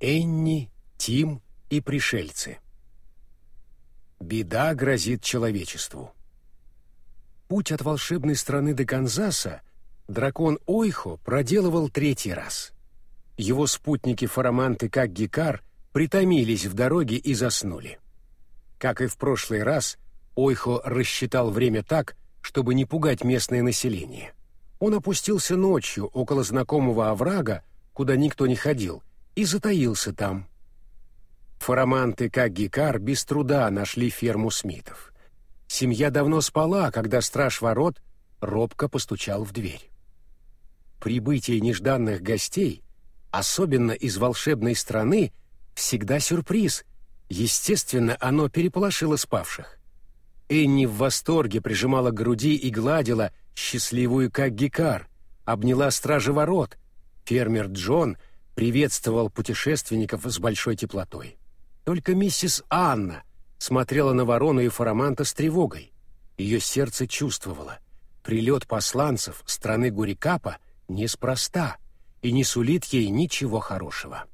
Энни, Тим и пришельцы. Беда грозит человечеству. Путь от волшебной страны до Канзаса дракон Ойхо проделывал третий раз. Его спутники Фарамант как Гикар притомились в дороге и заснули. Как и в прошлый раз, Ойхо рассчитал время так, чтобы не пугать местное население. Он опустился ночью около знакомого оврага, куда никто не ходил, и затаился там. Фараманты, как Гикар, без труда нашли ферму Смитов. Семья давно спала, когда страж ворот робко постучал в дверь. Прибытие нежданных гостей, особенно из волшебной страны, всегда сюрприз. Естественно, оно переполошило спавших. Энни в восторге прижимала к груди и гладила счастливую, как гикар, обняла стражи ворот. Фермер Джон приветствовал путешественников с большой теплотой. Только миссис Анна смотрела на ворону и фараманта с тревогой. Ее сердце чувствовало. Прилет посланцев страны Гурикапа неспроста и не сулит ей ничего хорошего.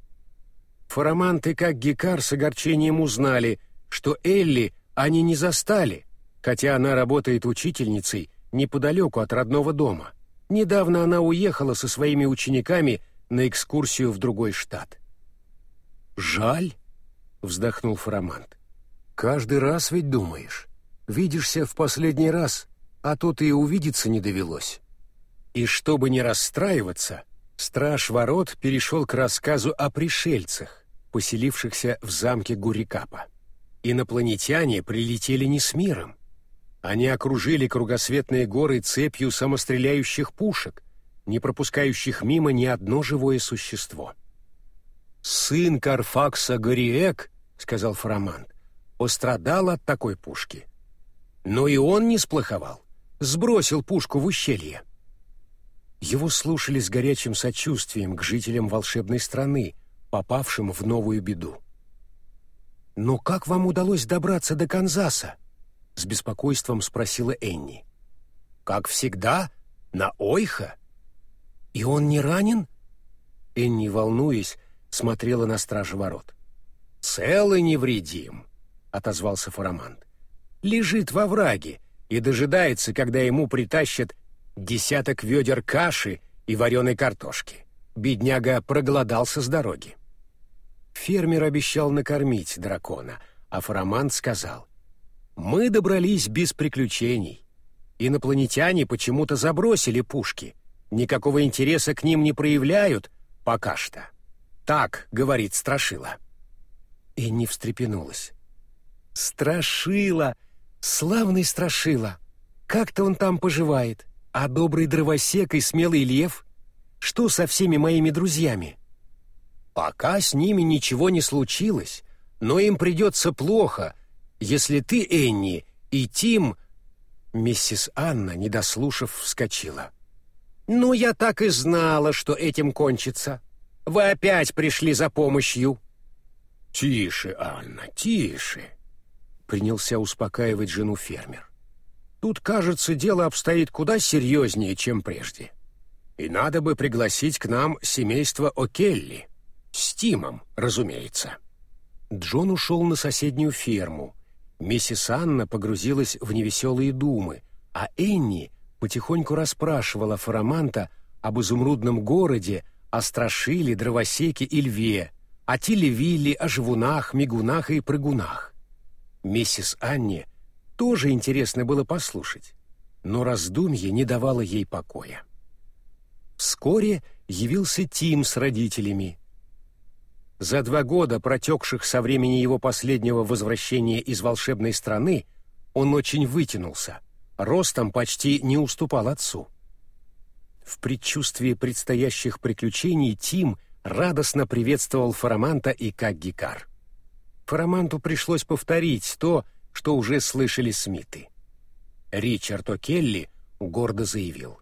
Фараманты, как Гикар, с огорчением узнали, что Элли они не застали, хотя она работает учительницей неподалеку от родного дома. Недавно она уехала со своими учениками на экскурсию в другой штат. «Жаль», — вздохнул Фарамант. «Каждый раз ведь думаешь. Видишься в последний раз, а тут и увидеться не довелось». И чтобы не расстраиваться, страж ворот перешел к рассказу о пришельцах, поселившихся в замке Гурикапа. Инопланетяне прилетели не с миром. Они окружили кругосветные горы цепью самостреляющих пушек, не пропускающих мимо ни одно живое существо. «Сын Карфакса Гориек», — сказал Фарамант, — пострадал от такой пушки. Но и он не сплоховал, сбросил пушку в ущелье. Его слушали с горячим сочувствием к жителям волшебной страны, попавшим в новую беду. «Но как вам удалось добраться до Канзаса?» — с беспокойством спросила Энни. «Как всегда, на Ойха». «И он не ранен?» Энни, волнуясь, смотрела на стража ворот. «Цел и невредим», — отозвался Фарамант. «Лежит во враге и дожидается, когда ему притащат десяток ведер каши и вареной картошки. Бедняга проголодался с дороги. Фермер обещал накормить дракона, а Фарамант сказал, «Мы добрались без приключений. Инопланетяне почему-то забросили пушки. Никакого интереса к ним не проявляют пока что. Так, — говорит Страшила». И не встрепенулась. «Страшила! Славный Страшила! Как-то он там поживает!» А добрый дровосек и смелый лев? Что со всеми моими друзьями? Пока с ними ничего не случилось, но им придется плохо, если ты, Энни, и Тим...» Миссис Анна, не дослушав, вскочила. «Ну, я так и знала, что этим кончится. Вы опять пришли за помощью». «Тише, Анна, тише», — принялся успокаивать жену фермер. Тут, кажется, дело обстоит куда серьезнее, чем прежде. И надо бы пригласить к нам семейство О'Келли. С Тимом, разумеется. Джон ушел на соседнюю ферму. Миссис Анна погрузилась в невеселые думы, а Энни потихоньку расспрашивала Фараманта об изумрудном городе, о страшиле, дровосеке и льве, о Тиле-Вилле, о живунах, мигунах и прыгунах. Миссис Анне тоже интересно было послушать, но раздумье не давало ей покоя. Вскоре явился Тим с родителями. За два года, протекших со времени его последнего возвращения из волшебной страны, он очень вытянулся, ростом почти не уступал отцу. В предчувствии предстоящих приключений Тим радостно приветствовал Фараманта и Каггикар. Фараманту пришлось повторить то, что уже слышали Смиты. Ричард О'Келли гордо заявил.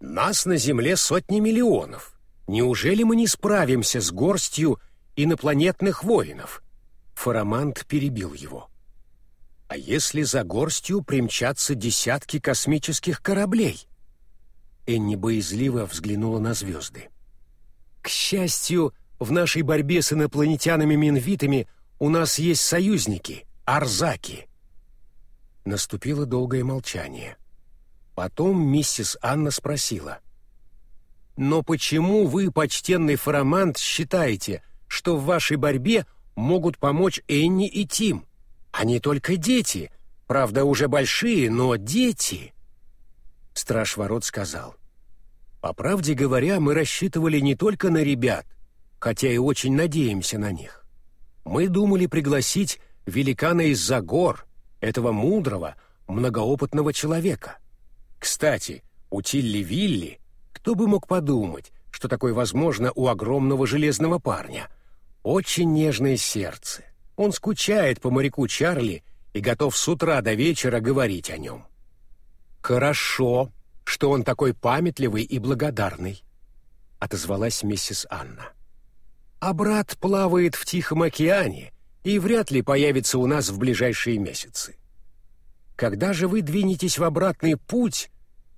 «Нас на Земле сотни миллионов. Неужели мы не справимся с горстью инопланетных воинов?» Фарамант перебил его. «А если за горстью примчатся десятки космических кораблей?» Энни боязливо взглянула на звезды. «К счастью, в нашей борьбе с инопланетянами-минвитами у нас есть союзники — арзаки». Наступило долгое молчание. Потом миссис Анна спросила. «Но почему вы, почтенный фарамант, считаете, что в вашей борьбе могут помочь Энни и Тим? Они только дети, правда, уже большие, но дети!» Страж ворот сказал. «По правде говоря, мы рассчитывали не только на ребят, хотя и очень надеемся на них. Мы думали пригласить великана из-за гор, этого мудрого, многоопытного человека. Кстати, у Тилли Вилли, кто бы мог подумать, что такое возможно у огромного железного парня. Очень нежное сердце. Он скучает по моряку Чарли и готов с утра до вечера говорить о нем. «Хорошо, что он такой памятливый и благодарный», — отозвалась миссис Анна. «А брат плавает в Тихом океане и вряд ли появится у нас в ближайшие месяцы. Когда же вы двинетесь в обратный путь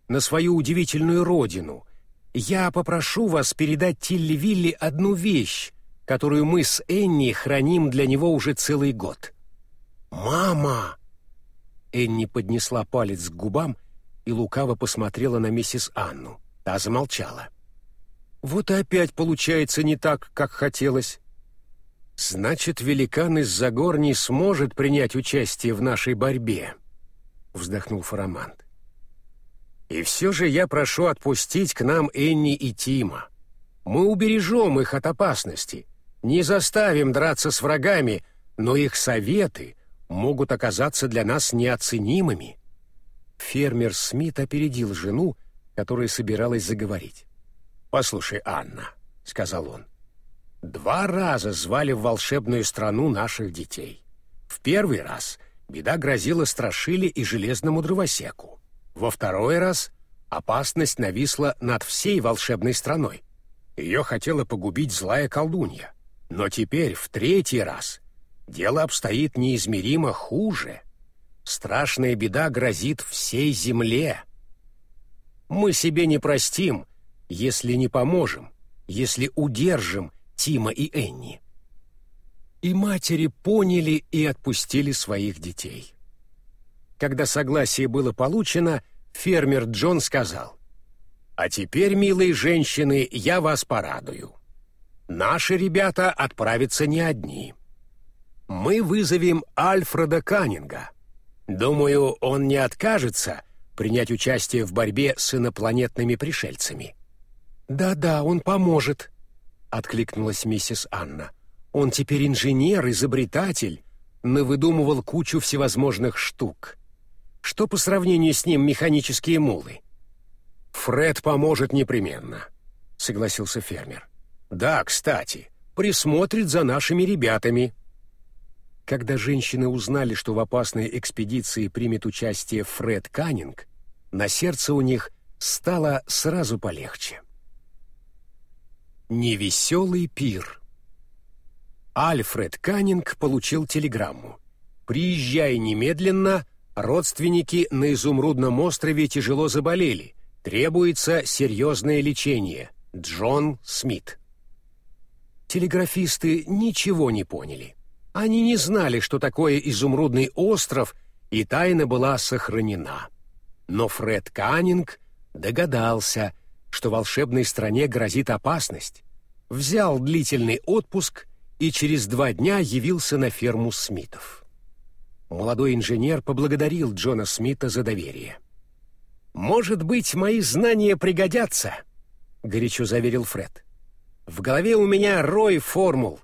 на свою удивительную родину, я попрошу вас передать Тилли Вилли одну вещь, которую мы с Энни храним для него уже целый год. «Мама!» Энни поднесла палец к губам и лукаво посмотрела на миссис Анну. Та замолчала. «Вот и опять получается не так, как хотелось. Значит, великан из-за гор не сможет принять участие в нашей борьбе», — вздохнул Фарамант. «И все же я прошу отпустить к нам Энни и Тима. Мы убережем их от опасности, не заставим драться с врагами, но их советы могут оказаться для нас неоценимыми». Фермер Смит опередил жену, которая собиралась заговорить. «Послушай, Анна», — сказал он, — «два раза звали в волшебную страну наших детей. В первый раз беда грозила Страшиле и Железному Дровосеку. Во второй раз опасность нависла над всей волшебной страной. Ее хотела погубить злая колдунья. Но теперь, в третий раз, дело обстоит неизмеримо хуже. Страшная беда грозит всей земле. Мы себе не простим, если не поможем, если удержим Тима и Энни. И матери поняли и отпустили своих детей. Когда согласие было получено, фермер Джон сказал, «А теперь, милые женщины, я вас порадую. Наши ребята отправятся не одни. Мы вызовем Альфреда Каннинга. Думаю, он не откажется принять участие в борьбе с инопланетными пришельцами». «Да-да, он поможет», — откликнулась миссис Анна. «Он теперь инженер, изобретатель, навыдумывал кучу всевозможных штук. Что по сравнению с ним механические мулы? Фред поможет непременно, согласился фермер. Да, кстати, присмотрит за нашими ребятами. Когда женщины узнали, что в опасной экспедиции примет участие Фред Каннинг, на сердце у них стало сразу полегче. Невеселый пир. Альфред Каннинг получил телеграмму. «Приезжай немедленно, Родственники на Изумрудном острове тяжело заболели. Требуется серьезное лечение. Джон Смит. Телеграфисты ничего не поняли. Они не знали, что такое Изумрудный остров, и тайна была сохранена. Но Фред Каннинг догадался, что волшебной стране грозит опасность, взял длительный отпуск и через два дня явился на ферму Смитов. Молодой инженер поблагодарил Джона Смита за доверие. «Может быть, мои знания пригодятся», — горячо заверил Фред. «В голове у меня рой формул.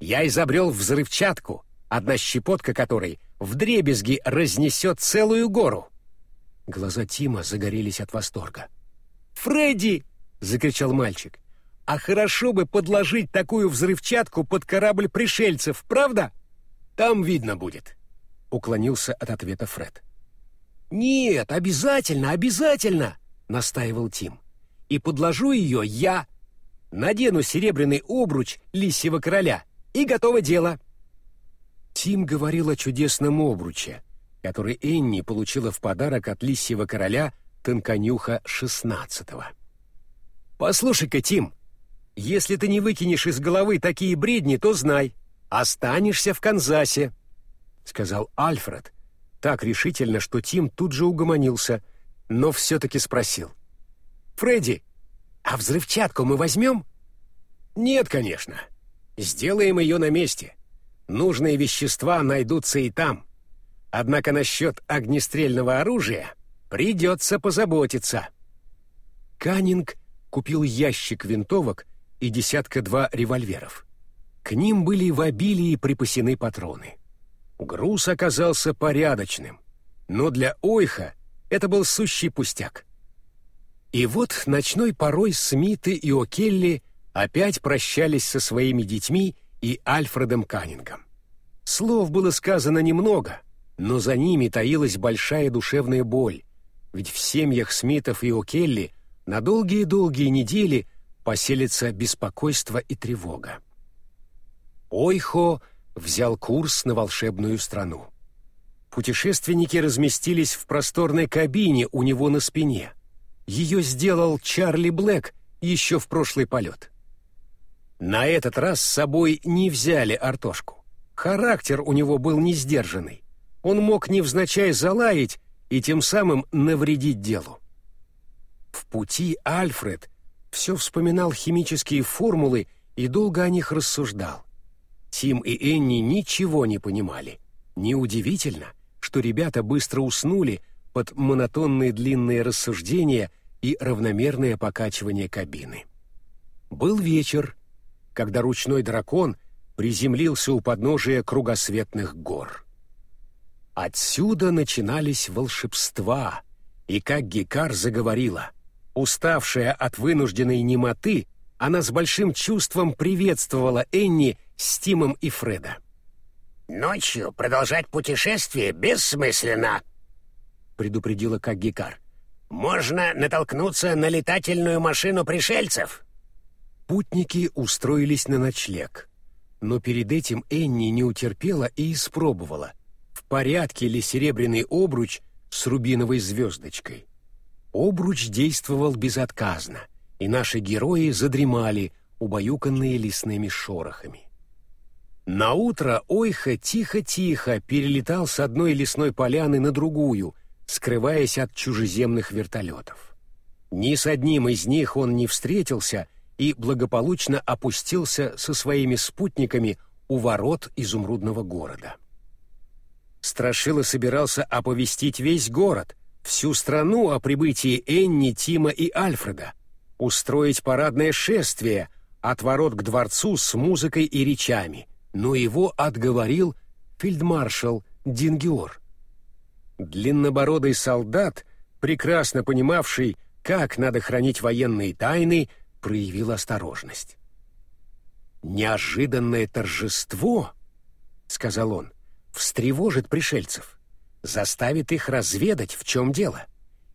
Я изобрел взрывчатку, одна щепотка которой вдребезги разнесет целую гору». Глаза Тима загорелись от восторга. «Фредди!» — закричал мальчик. «А хорошо бы подложить такую взрывчатку под корабль пришельцев, правда? Там видно будет» уклонился от ответа Фред. «Нет, обязательно, обязательно!» — настаивал Тим. «И подложу ее я. Надену серебряный обруч лисьего короля, и готово дело!» Тим говорил о чудесном обруче, который Энни получила в подарок от лисьего короля Тонконюха XVI. «Послушай-ка, Тим, если ты не выкинешь из головы такие бредни, то знай, останешься в Канзасе», — сказал Альфред, так решительно, что Тим тут же угомонился, но все-таки спросил. «Фредди, а взрывчатку мы возьмем?» «Нет, конечно. Сделаем ее на месте. Нужные вещества найдутся и там. Однако насчет огнестрельного оружия придется позаботиться». Каннинг купил ящик винтовок и десятка-два револьверов. К ним были в обилии припасены патроны. Груз оказался порядочным, но для Ойха это был сущий пустяк. И вот ночной порой Смиты и О'Келли опять прощались со своими детьми и Альфредом Каннингом. Слов было сказано немного, но за ними таилась большая душевная боль, ведь в семьях Смитов и О'Келли на долгие-долгие недели поселится беспокойство и тревога. Ойхо взял курс на волшебную страну. Путешественники разместились в просторной кабине у него на спине. Ее сделал Чарли Блэк еще в прошлый полет. На этот раз с собой не взяли Артошку. Характер у него был несдержанный. Он мог невзначай залаять и тем самым навредить делу. В пути Альфред все вспоминал химические формулы и долго о них рассуждал. Тим и Энни ничего не понимали. Неудивительно, что ребята быстро уснули под монотонные длинные рассуждения и равномерное покачивание кабины. Был вечер, когда ручной дракон приземлился у подножия кругосветных гор. Отсюда начинались волшебства, и как Гекар заговорила, уставшая от вынужденной немоты, она с большим чувством приветствовала Энни с Тимом и Фреда. «Ночью продолжать путешествие бессмысленно», — предупредила Каггикар. «Можно натолкнуться на летательную машину пришельцев». Путники устроились на ночлег, но перед этим Энни не утерпела и испробовала, в порядке ли серебряный обруч с рубиновой звездочкой. Обруч действовал безотказно, и наши герои задремали, убаюканные лесными шорохами. На утро Ойха тихо-тихо перелетал с одной лесной поляны на другую, скрываясь от чужеземных вертолетов. Ни с одним из них он не встретился и благополучно опустился со своими спутниками у ворот изумрудного города. Страшила собирался оповестить весь город, всю страну о прибытии Энни, Тима и Альфреда, устроить парадное шествие от ворот к дворцу с музыкой и речами — но его отговорил фельдмаршал Дингиор. Длиннобородый солдат, прекрасно понимавший, как надо хранить военные тайны, проявил осторожность. «Неожиданное торжество», — сказал он, — «встревожит пришельцев, заставит их разведать, в чем дело.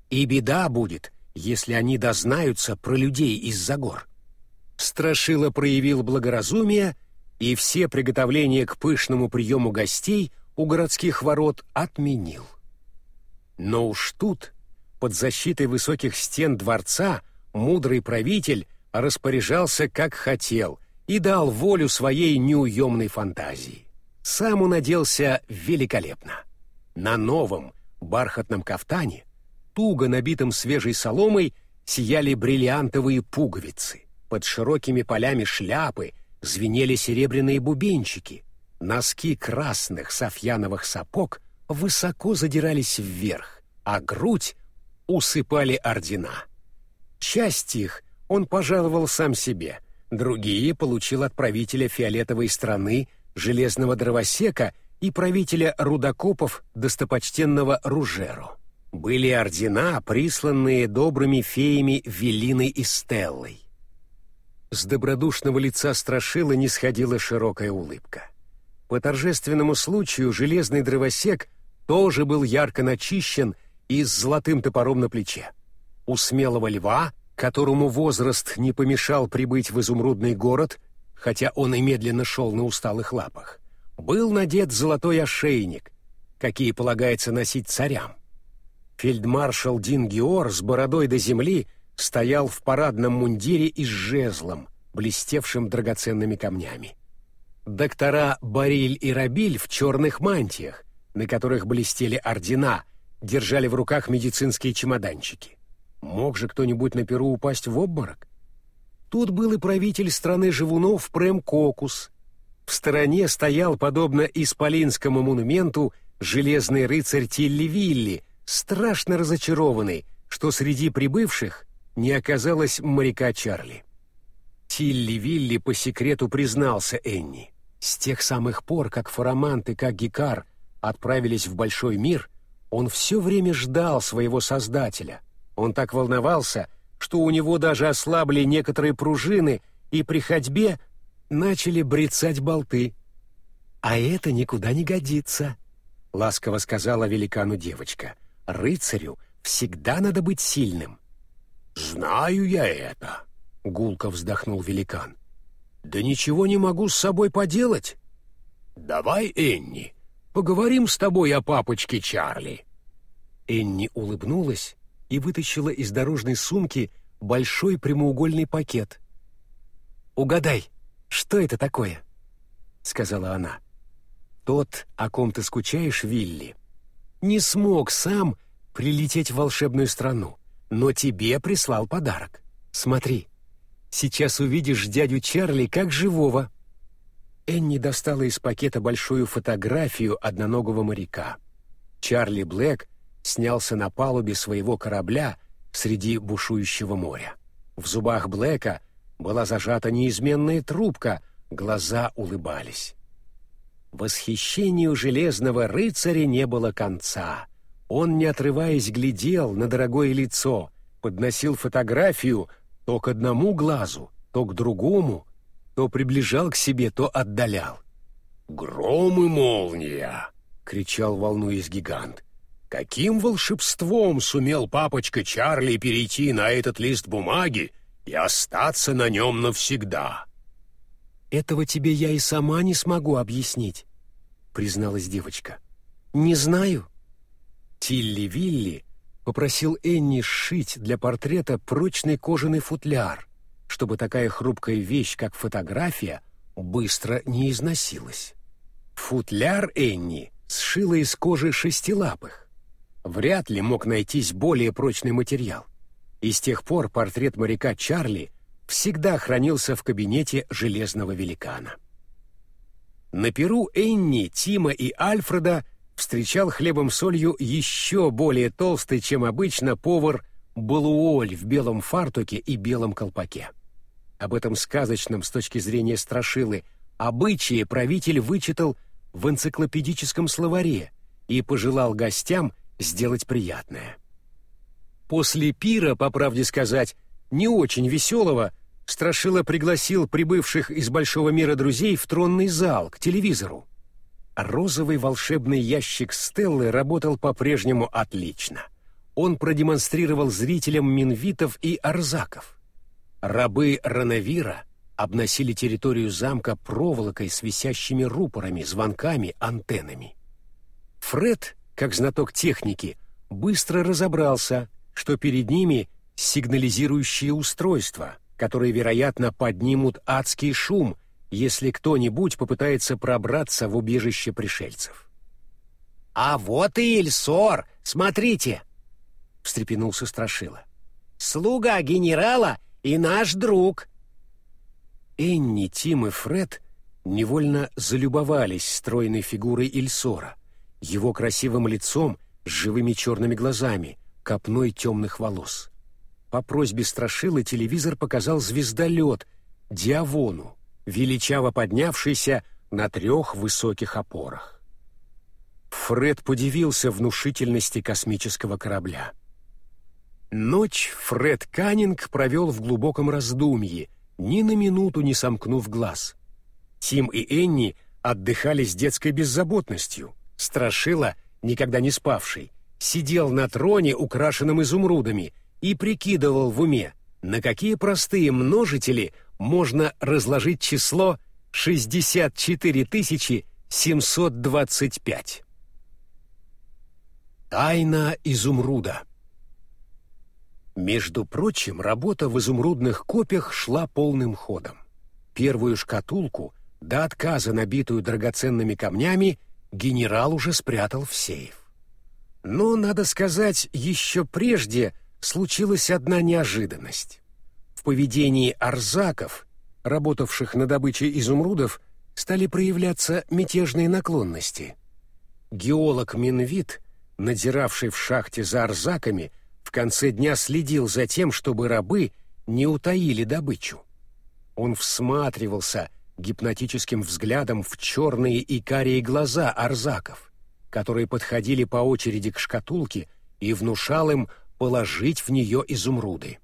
И беда будет, если они дознаются про людей из-за гор». Страшила проявил благоразумие — и все приготовления к пышному приему гостей у городских ворот отменил. Но уж тут, под защитой высоких стен дворца, мудрый правитель распоряжался как хотел и дал волю своей неуемной фантазии. Сам он оделся великолепно. На новом бархатном кафтане, туго набитом свежей соломой, сияли бриллиантовые пуговицы. Под широкими полями шляпы звенели серебряные бубенчики, носки красных софьяновых сапог высоко задирались вверх, а грудь усыпали ордена. Часть их он пожаловал сам себе, другие получил от правителя фиолетовой страны, железного дровосека и правителя рудокопов достопочтенного Ружеру. Были ордена, присланные добрыми феями Велиной и Стеллой. С добродушного лица Страшила не сходила широкая улыбка. По торжественному случаю железный дровосек тоже был ярко начищен и с золотым топором на плече. У смелого льва, которому возраст не помешал прибыть в изумрудный город, хотя он и медленно шел на усталых лапах, был надет золотой ошейник, какие полагается носить царям. Фельдмаршал Дин Геор с бородой до земли — стоял в парадном мундире и с жезлом, блестевшим драгоценными камнями. Доктора Бариль и Рабиль в черных мантиях, на которых блестели ордена, держали в руках медицинские чемоданчики. Мог же кто-нибудь на перу упасть в обморок? Тут был и правитель страны живунов Прэм Кокус. В стороне стоял, подобно исполинскому монументу, железный рыцарь Тилли-Вилли, страшно разочарованный, что среди прибывших не оказалось моряка Чарли. Тилли-Вилли по секрету признался Энни. С тех самых пор, как Фарамант и как Гикар отправились в большой мир, он все время ждал своего создателя. Он так волновался, что у него даже ослабли некоторые пружины, и при ходьбе начали брецать болты. «А это никуда не годится», — ласково сказала великану девочка. «Рыцарю всегда надо быть сильным». «Знаю я это», — гулко вздохнул великан. «Да ничего не могу с собой поделать». «Давай, Энни, поговорим с тобой о папочке Чарли». Энни улыбнулась и вытащила из дорожной сумки большой прямоугольный пакет. «Угадай, что это такое?» — сказала она. «Тот, о ком ты скучаешь, Вилли, не смог сам прилететь в волшебную страну, но тебе прислал подарок. Смотри, сейчас увидишь дядю Чарли как живого». Энни достала из пакета большую фотографию одноногого моряка. Чарли Блэк снялся на палубе своего корабля среди бушующего моря. В зубах Блэка была зажата неизменная трубка, глаза улыбались. Восхищению железного рыцаря не было конца. Он, не отрываясь, глядел на дорогое лицо, подносил фотографию то к одному глазу, то к другому, то приближал к себе, то отдалял. «Гром и молния!» — кричал, волнуясь гигант. Каким волшебством сумел папочка Чарли перейти на этот лист бумаги и остаться на нем навсегда? «Этого тебе я и сама не смогу объяснить», — призналась девочка. «Не знаю». Тилли-Вилли попросил Энни сшить для портрета прочный кожаный футляр, чтобы такая хрупкая вещь, как фотография, быстро не износилась. Футляр Энни сшила из кожи шестилапых вряд ли мог найтись более прочный материал. И с тех пор портрет моряка Чарли всегда хранился в кабинете железного великана. На Перу Энни, Тима и Альфреда встречал хлебом-солью еще более толстый, чем обычно, повар Балуоль в белом фартуке и белом колпаке. Об этом сказочном с точки зрения страшилы обычае правитель вычитал в энциклопедическом словаре и пожелал гостям сделать приятное. После пира, по правде сказать, не очень веселого, Страшила пригласил прибывших из большого мира друзей в тронный зал, к телевизору. Розовый волшебный ящик Стеллы работал по-прежнему отлично. Он продемонстрировал зрителям минвитов и арзаков. Рабы Рановира обносили территорию замка проволокой с висящими рупорами, звонками, антеннами. Фред как знаток техники, быстро разобрался, что перед ними сигнализирующие устройства, которые, вероятно, поднимут адский шум, если кто-нибудь попытается пробраться в убежище пришельцев. «А вот и Ильсор! Смотрите!» — встрепенулся Страшила. «Слуга генерала и наш друг!» Энни, Тим и Фред невольно залюбовались стройной фигурой Ильсора, его красивым лицом с живыми черными глазами, копной темных волос. По просьбе Страшилы телевизор показал звездолет Диавону, величаво поднявшийся на трех высоких опорах. Фред подивился внушительности космического корабля. Ночь Фред Каннинг провел в глубоком раздумье, ни на минуту не сомкнув глаз. Тим и Энни отдыхали с детской беззаботностью. Страшила, никогда не спавший, сидел на троне, украшенном изумрудами, и прикидывал в уме, на какие простые множители можно разложить число 64 725. Тайна изумруда Между прочим, работа в изумрудных копьях шла полным ходом. первую шкатулку, до отказа набитую драгоценными камнями, генерал уже спрятал в сейф. Но, надо сказать, еще прежде случилась одна неожиданность. В поведении арзаков, работавших на добыче изумрудов, стали проявляться мятежные наклонности. Геолог Минвит, надзиравший в шахте за арзаками, в конце дня следил за тем, чтобы рабы не утаили добычу. Он всматривался гипнотическим взглядом в черные и карие глаза арзаков, которые подходили по очереди к шкатулке и внушал им положить в нее изумруды.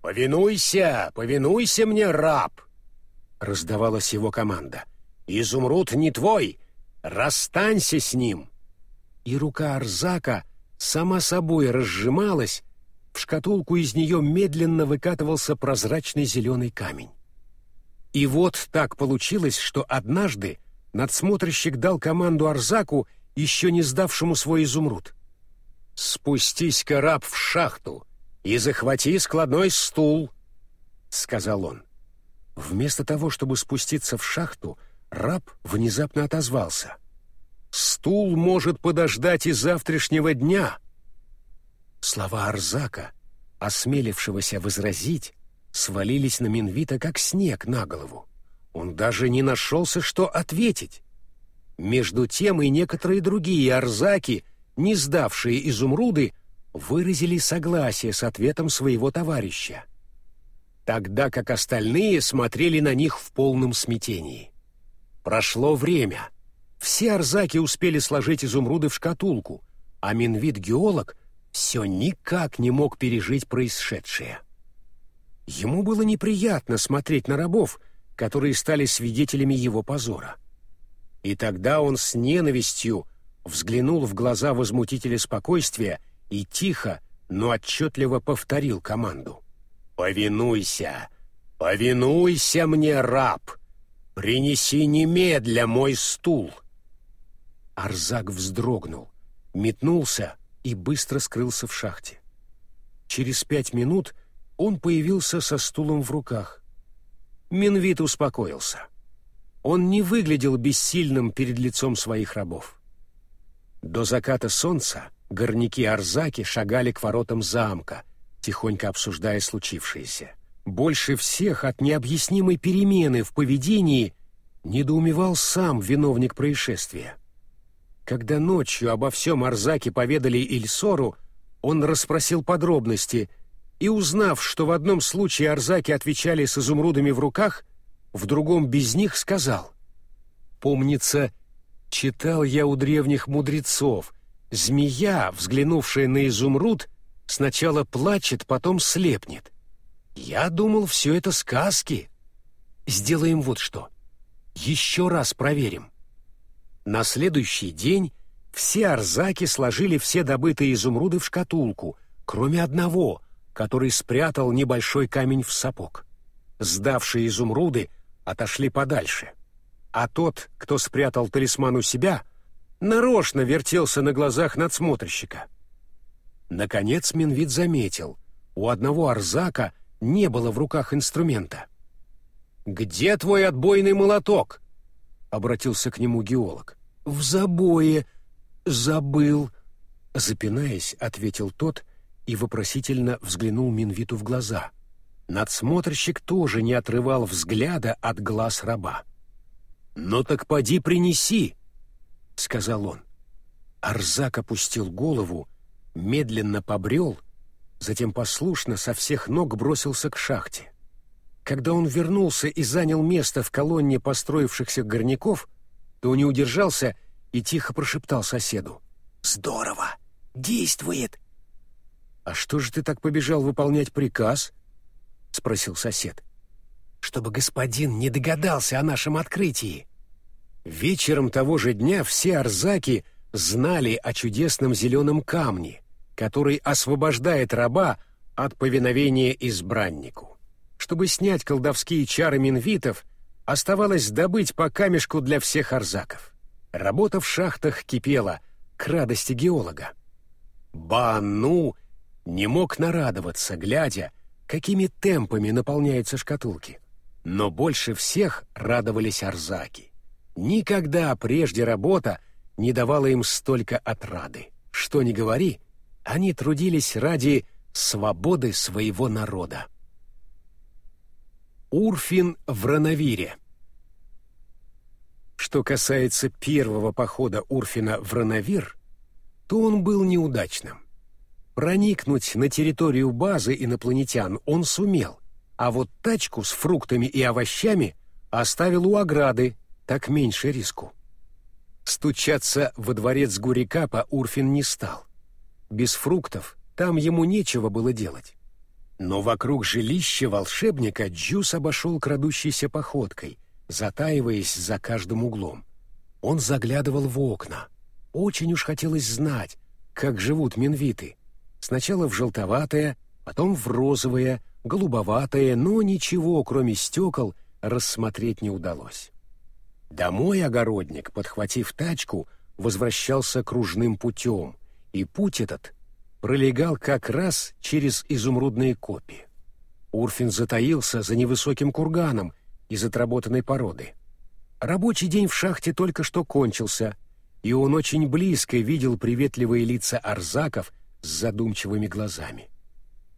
«Повинуйся, повинуйся мне, раб!» — раздавалась его команда. «Изумруд не твой! Расстанься с ним!» И рука Арзака сама собой разжималась, в шкатулку из нее медленно выкатывался прозрачный зеленый камень. И вот так получилось, что однажды надсмотрщик дал команду Арзаку, еще не сдавшему свой изумруд. «Спустись-ка, раб, в шахту и захвати складной стул», — сказал он. Вместо того, чтобы спуститься в шахту, раб внезапно отозвался. «Стул может подождать и завтрашнего дня». Слова Арзака, осмелившегося возразить, свалились на Минвита как снег на голову. Он даже не нашелся, что ответить. Между тем и некоторые другие арзаки, не сдавшие изумруды, выразили согласие с ответом своего товарища, тогда как остальные смотрели на них в полном смятении. Прошло время. Все арзаки успели сложить изумруды в шкатулку, а Минвит-геолог все никак не мог пережить происшедшее. Ему было неприятно смотреть на рабов, которые стали свидетелями его позора. И тогда он с ненавистью взглянул в глаза возмутителя спокойствия и тихо, но отчетливо повторил команду. «Повинуйся! Повинуйся мне, раб! Принеси немедля мой стул!» Арзак вздрогнул, метнулся и быстро скрылся в шахте. Через пять минут он появился со стулом в руках. Минвит успокоился. Он не выглядел бессильным перед лицом своих рабов. До заката солнца горняки Арзаки шагали к воротам замка, тихонько обсуждая случившееся. Больше всех от необъяснимой перемены в поведении недоумевал сам виновник происшествия. Когда ночью обо всем Арзаке поведали Ильсору, он расспросил подробности и, узнав, что в одном случае Арзаки отвечали с изумрудами в руках, в другом без них сказал. «Помнится, читал я у древних мудрецов, змея, взглянувшая на изумруд, сначала плачет, потом слепнет. Я думал, все это сказки. Сделаем вот что. Еще раз проверим. На следующий день все арзаки сложили все добытые изумруды в шкатулку, кроме одного, который спрятал небольшой камень в сапог. Сдавшие изумруды отошли подальше. А тот, кто спрятал талисман у себя, нарочно вертелся на глазах надсмотрщика. Наконец Минвит заметил, у одного арзака не было в руках инструмента. «Где твой отбойный молоток?» Обратился к нему геолог. «В забое. Забыл». Запинаясь, ответил тот и вопросительно взглянул Минвиту в глаза. Надсмотрщик тоже не отрывал взгляда от глаз раба. «Ну так поди принеси», — сказал он. Арзак опустил голову, медленно побрел, затем послушно со всех ног бросился к шахте. Когда он вернулся и занял место в колонне построившихся горняков, то не удержался и тихо прошептал соседу. «Здорово! Действует!» «А что же ты так побежал выполнять приказ?» — спросил сосед. «Чтобы господин не догадался о нашем открытии». Вечером того же дня все арзаки знали о чудесном зеленом камне, который освобождает раба от повиновения избраннику. Чтобы снять колдовские чары минвитов, оставалось добыть по камешку для всех арзаков. Работа в шахтах кипела, к радости геолога. Бану не мог нарадоваться, глядя, какими темпами наполняются шкатулки. Но больше всех радовались арзаки. Никогда прежде работа не давала им столько отрады. Что ни говори, они трудились ради свободы своего народа. Урфин в Рановире Что касается первого похода Урфина в Рановир, то он был неудачным. Проникнуть на территорию базы инопланетян он сумел, а вот тачку с фруктами и овощами оставил у ограды, так меньше риску. Стучаться во дворец Гурикапа Урфин не стал. Без фруктов там ему нечего было делать. Но вокруг жилища волшебника Джус обошел крадущейся походкой, затаиваясь за каждым углом. Он заглядывал в окна. Очень уж хотелось знать, как живут минвиты. Сначала в желтоватое, потом в розовое, голубоватое, но ничего, кроме стекол, рассмотреть не удалось. Домой огородник, подхватив тачку, возвращался кружным путем, и путь этот пролегал как раз через изумрудные копии. Урфин затаился за невысоким курганом из отработанной породы. Рабочий день в шахте только что кончился, и он очень близко видел приветливые лица арзаков с задумчивыми глазами.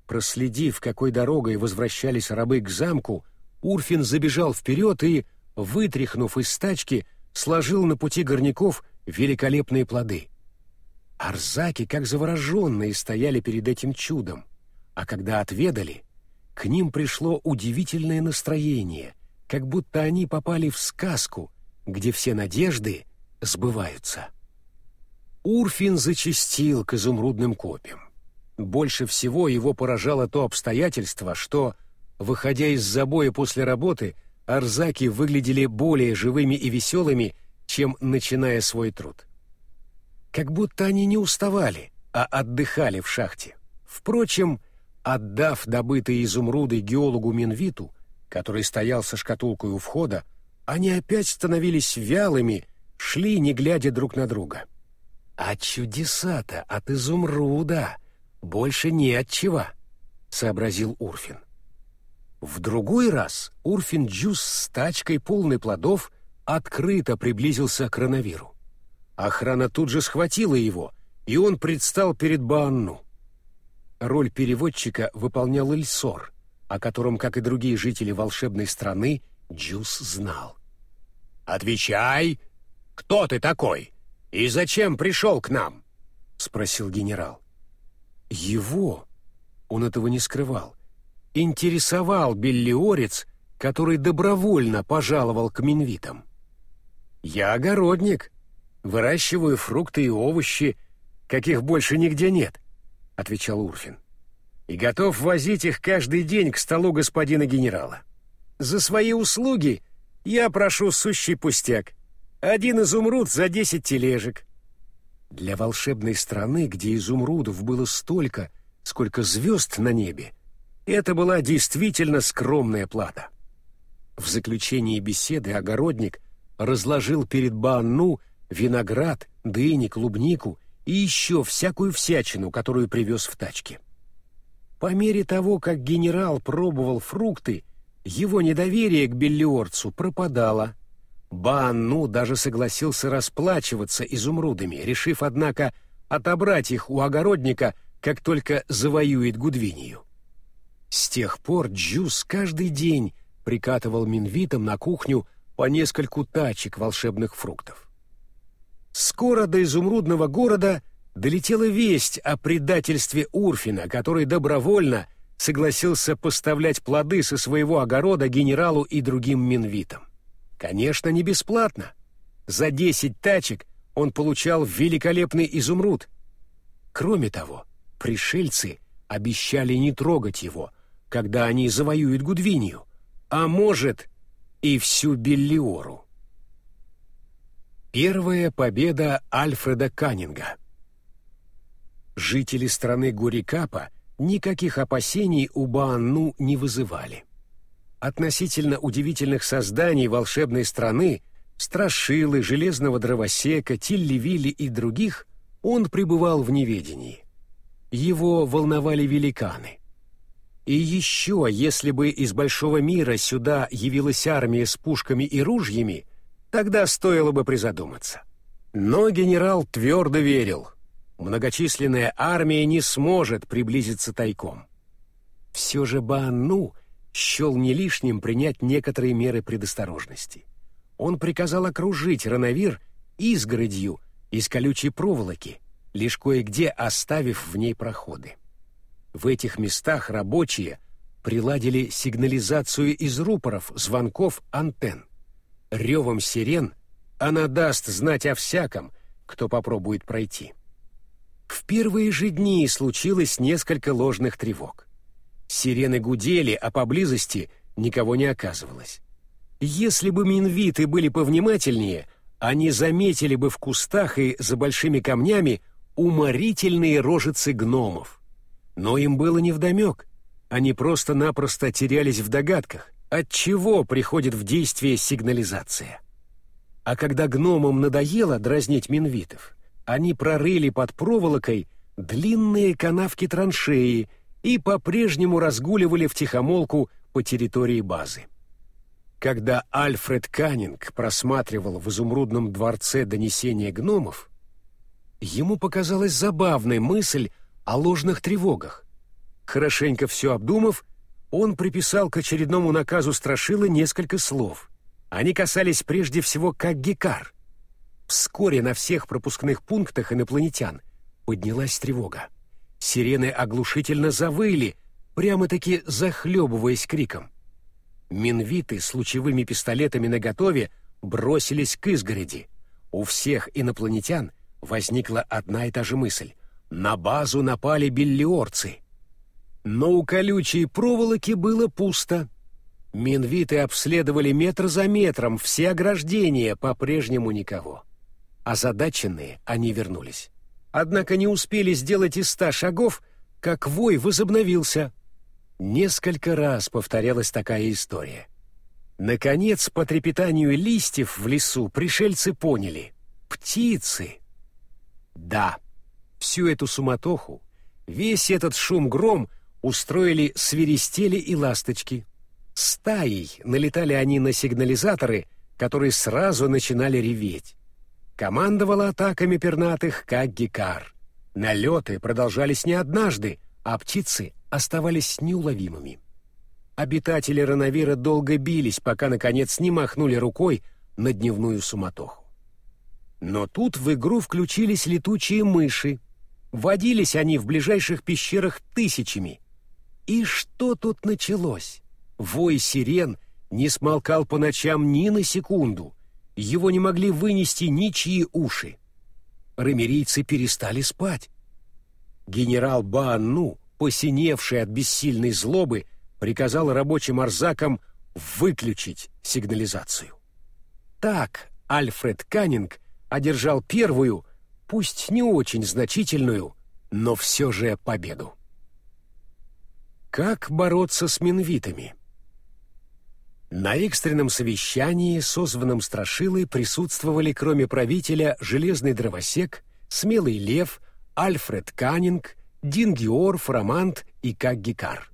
Проследив, какой дорогой возвращались рабы к замку, Урфин забежал вперед и, вытряхнув из тачки, сложил на пути горняков великолепные плоды. Арзаки, как завороженные, стояли перед этим чудом, а когда отведали, к ним пришло удивительное настроение, как будто они попали в сказку, где все надежды сбываются. Урфин зачастил к изумрудным копьям. Больше всего его поражало то обстоятельство, что, выходя из забоя после работы, арзаки выглядели более живыми и веселыми, чем начиная свой труд. Как будто они не уставали, а отдыхали в шахте. Впрочем, отдав добытые изумруды геологу Минвиту, который стоял со шкатулкой у входа, они опять становились вялыми, шли, не глядя друг на друга. «А чудеса-то от изумруда! Больше не от чего!» — сообразил Урфин. В другой раз Урфин Джус с тачкой полной плодов открыто приблизился к Ранавиру. Охрана тут же схватила его, и он предстал перед Баанну. Роль переводчика выполнял Ильсор, о котором, как и другие жители волшебной страны, Джус знал. «Отвечай, кто ты такой и зачем пришел к нам?» — спросил генерал. Его, он этого не скрывал, интересовал Беллиорец, который добровольно пожаловал к Минвитам. «Я огородник, выращиваю фрукты и овощи, каких больше нигде нет», — отвечал Урфин. «И готов возить их каждый день к столу господина генерала. За свои услуги я прошу сущий пустяк. Один изумруд за десять тележек». Для волшебной страны, где изумрудов было столько, сколько звезд на небе, это была действительно скромная плата. В заключении беседы огородник разложил перед Баанну виноград, дыни, клубнику и еще всякую всячину, которую привез в тачке. По мере того, как генерал пробовал фрукты, его недоверие к Беллиорцу пропадало. Банну даже согласился расплачиваться изумрудами, решив, однако, отобрать их у огородника, как только завоюет Гудвинию. С тех пор Джус каждый день прикатывал минвитам на кухню по нескольку тачек волшебных фруктов. Скоро до изумрудного города долетела весть о предательстве Урфина, который добровольно согласился поставлять плоды со своего огорода генералу и другим минвитам. Конечно, не бесплатно. За десять тачек он получал великолепный изумруд. Кроме того, пришельцы обещали не трогать его, когда они завоюют Гудвинию, а может и всю Беллиору. Первая победа Альфреда Каннинга. Жители страны Гурикапа никаких опасений у Баанну не вызывали. Относительно удивительных созданий волшебной страны, страшилы, железного дровосека, тилли-вилли и других, он пребывал в неведении. Его волновали великаны. И еще, если бы из большого мира сюда явилась армия с пушками и ружьями, тогда стоило бы призадуматься. Но генерал твердо верил, многочисленная армия не сможет приблизиться тайком. Все же Баанну счел не лишним принять некоторые меры предосторожности. Он приказал окружить Рановир изгородью из колючей проволоки, лишь кое-где оставив в ней проходы. В этих местах рабочие приладили сигнализацию из рупоров, звонков, антенн. Ревом сирен она даст знать о всяком, кто попробует пройти. В первые же дни случилось несколько ложных тревог. Сирены гудели, а поблизости никого не оказывалось. Если бы минвиты были повнимательнее, они заметили бы в кустах и за большими камнями уморительные рожицы гномов. Но им было невдомек. Они просто-напросто терялись в догадках, от чего приходит в действие сигнализация. А когда гномам надоело дразнить минвитов, они прорыли под проволокой длинные канавки траншеи и по-прежнему разгуливали втихомолку по территории базы. Когда Альфред Каннинг просматривал в изумрудном дворце донесения гномов, ему показалась забавной мысль о ложных тревогах. Хорошенько все обдумав, он приписал к очередному наказу Страшила несколько слов. Они касались прежде всего как Гекар. Вскоре на всех пропускных пунктах инопланетян поднялась тревога. Сирены оглушительно завыли, прямо-таки захлебываясь криком. Минвиты с лучевыми пистолетами наготове бросились к изгороди. У всех инопланетян возникла одна и та же мысль. На базу напали биллиорцы. Но у колючей проволоки было пусто. Минвиты обследовали метр за метром все ограждения, по-прежнему никого. Озадаченные они вернулись. Однако не успели сделать и ста шагов, как вой возобновился. Несколько раз повторялась такая история. Наконец, по трепетанию листьев в лесу пришельцы поняли — птицы. Да, всю эту суматоху, весь этот шум-гром устроили свиристели и ласточки. Стаей налетали они на сигнализаторы, которые сразу начинали реветь. Командовала атаками пернатых, как Гекар. Налеты продолжались не однажды, а птицы оставались неуловимыми. Обитатели Рановира долго бились, пока, наконец, не махнули рукой на дневную суматоху. Но тут в игру включились летучие мыши, Водились они в ближайших пещерах тысячами. И что тут началось? Вой сирен не смолкал по ночам ни на секунду. Его не могли вынести ничьи уши. Рамерийцы перестали спать. Генерал Баанну, посиневший от бессильной злобы, приказал рабочим арзакам выключить сигнализацию. Так Альфред Каннинг одержал первую, пусть не очень значительную, но все же победу. Как бороться с минвитами? На экстренном совещании, созванном Страшилой, присутствовали кроме правителя Железный Дровосек, Смелый Лев, Альфред Каннинг, Дингиор, Фрамант и Каггикар.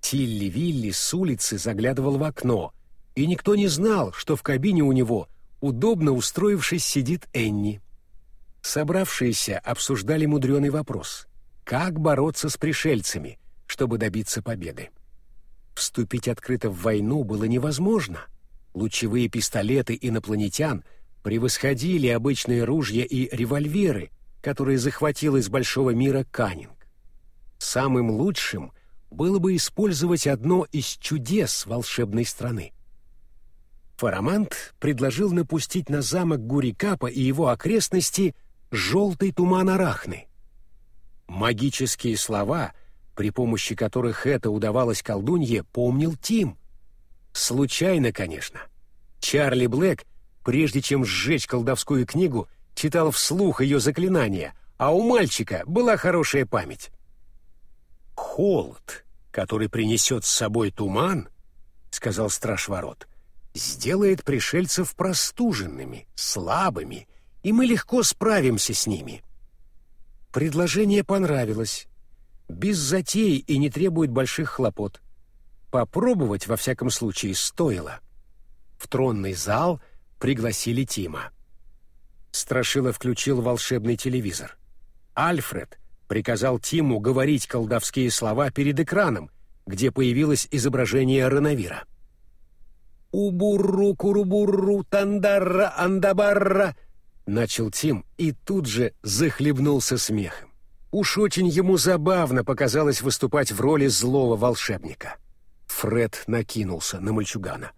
Тилли Вилли с улицы заглядывал в окно, и никто не знал, что в кабине у него, удобно устроившись, сидит Энни. Собравшиеся обсуждали мудреный вопрос — как бороться с пришельцами, чтобы добиться победы. Вступить открыто в войну было невозможно. Лучевые пистолеты инопланетян превосходили обычные ружья и револьверы, которые захватил из большого мира Каннинг. Самым лучшим было бы использовать одно из чудес волшебной страны. Фарамант предложил напустить на замок Гурикапа и его окрестности – желтый туман арахны. Магические слова, при помощи которых это удавалось колдунье, помнил Тим. Случайно, конечно. Чарли Блэк, прежде чем сжечь колдовскую книгу, читал вслух ее заклинания, а у мальчика была хорошая память. «Холод, который принесет с собой туман, — сказал страж ворот, — сделает пришельцев простуженными, слабыми и мы легко справимся с ними. Предложение понравилось. Без затей и не требует больших хлопот. Попробовать, во всяком случае, стоило. В тронный зал пригласили Тима. Страшила включил волшебный телевизор. Альфред приказал Тиму говорить колдовские слова перед экраном, где появилось изображение Рановира. «Убурру, курубурру, тандарра, андабарра!» — начал Тим и тут же захлебнулся смехом. Уж очень ему забавно показалось выступать в роли злого волшебника. Фред накинулся на мальчугана.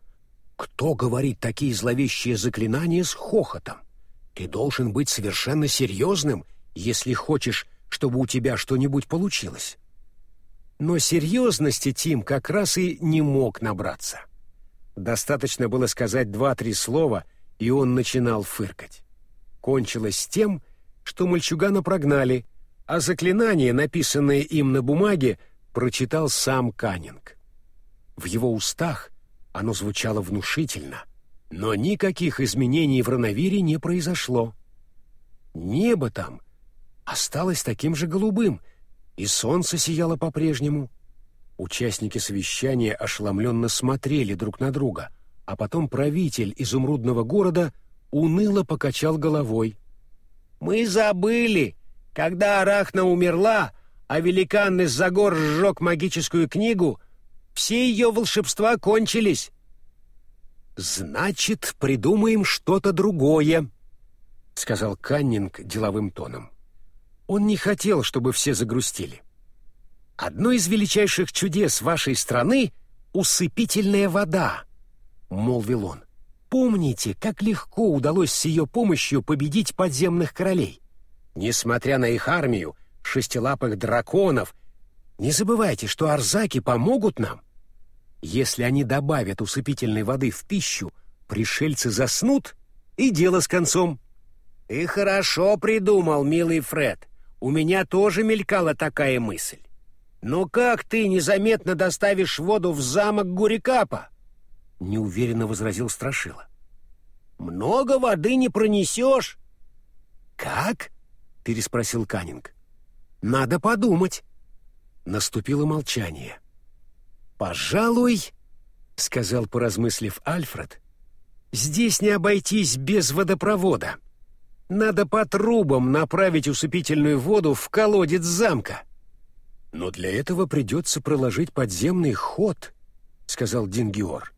«Кто говорит такие зловещие заклинания с хохотом? Ты должен быть совершенно серьезным, если хочешь, чтобы у тебя что-нибудь получилось». Но серьезности Тим как раз и не мог набраться. Достаточно было сказать два-три слова, и он начинал фыркать. Кончилось тем, что мальчугана прогнали, а заклинание, написанное им на бумаге, прочитал сам Каннинг. В его устах оно звучало внушительно, но никаких изменений в Рановире не произошло. Небо там осталось таким же голубым, и солнце сияло по-прежнему. Участники совещания ошеломленно смотрели друг на друга, а потом правитель изумрудного города уныло покачал головой. «Мы забыли, когда Арахна умерла, а великан из-за гор сжег магическую книгу, все ее волшебства кончились. «Значит, придумаем что-то другое», — сказал Каннинг деловым тоном. Он не хотел, чтобы все загрустили. «Одно из величайших чудес вашей страны — усыпительная вода», — молвил он. «Помните, как легко удалось с ее помощью победить подземных королей? Несмотря на их армию, шестилапых драконов не забывайте, что арзаки помогут нам. Если они добавят усыпительной воды в пищу, пришельцы заснут, и дело с концом. Ты хорошо придумал, милый Фред. У меня тоже мелькала такая мысль. Но как ты незаметно доставишь воду в замок Гурикапа? Неуверенно возразил Страшила. Много воды не пронесешь. Как? Переспросил Канинг. Надо подумать. Наступило молчание. «Пожалуй», — сказал, поразмыслив Альфред, — «здесь не обойтись без водопровода. Надо по трубам направить усыпительную воду в колодец замка». «Но для этого придется проложить подземный ход», — сказал Дингиор.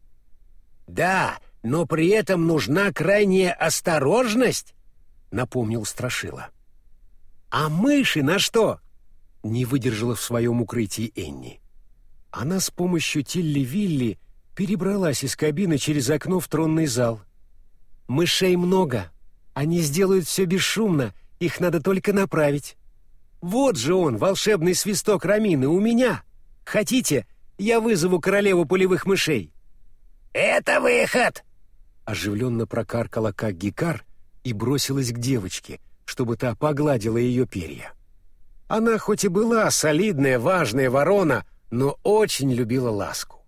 «Да, но при этом нужна крайняя осторожность», — напомнил Страшила. «А мыши на что?» не выдержала в своем укрытии Энни. Она с помощью Тилли-Вилли перебралась из кабины через окно в тронный зал. «Мышей много. Они сделают все бесшумно, их надо только направить. Вот же он, волшебный свисток Рамины, у меня. Хотите, я вызову королеву полевых мышей?» «Это выход!» Оживленно прокаркала как гикар и бросилась к девочке, чтобы та погладила ее перья. Она хоть и была солидная, важная ворона, но очень любила ласку.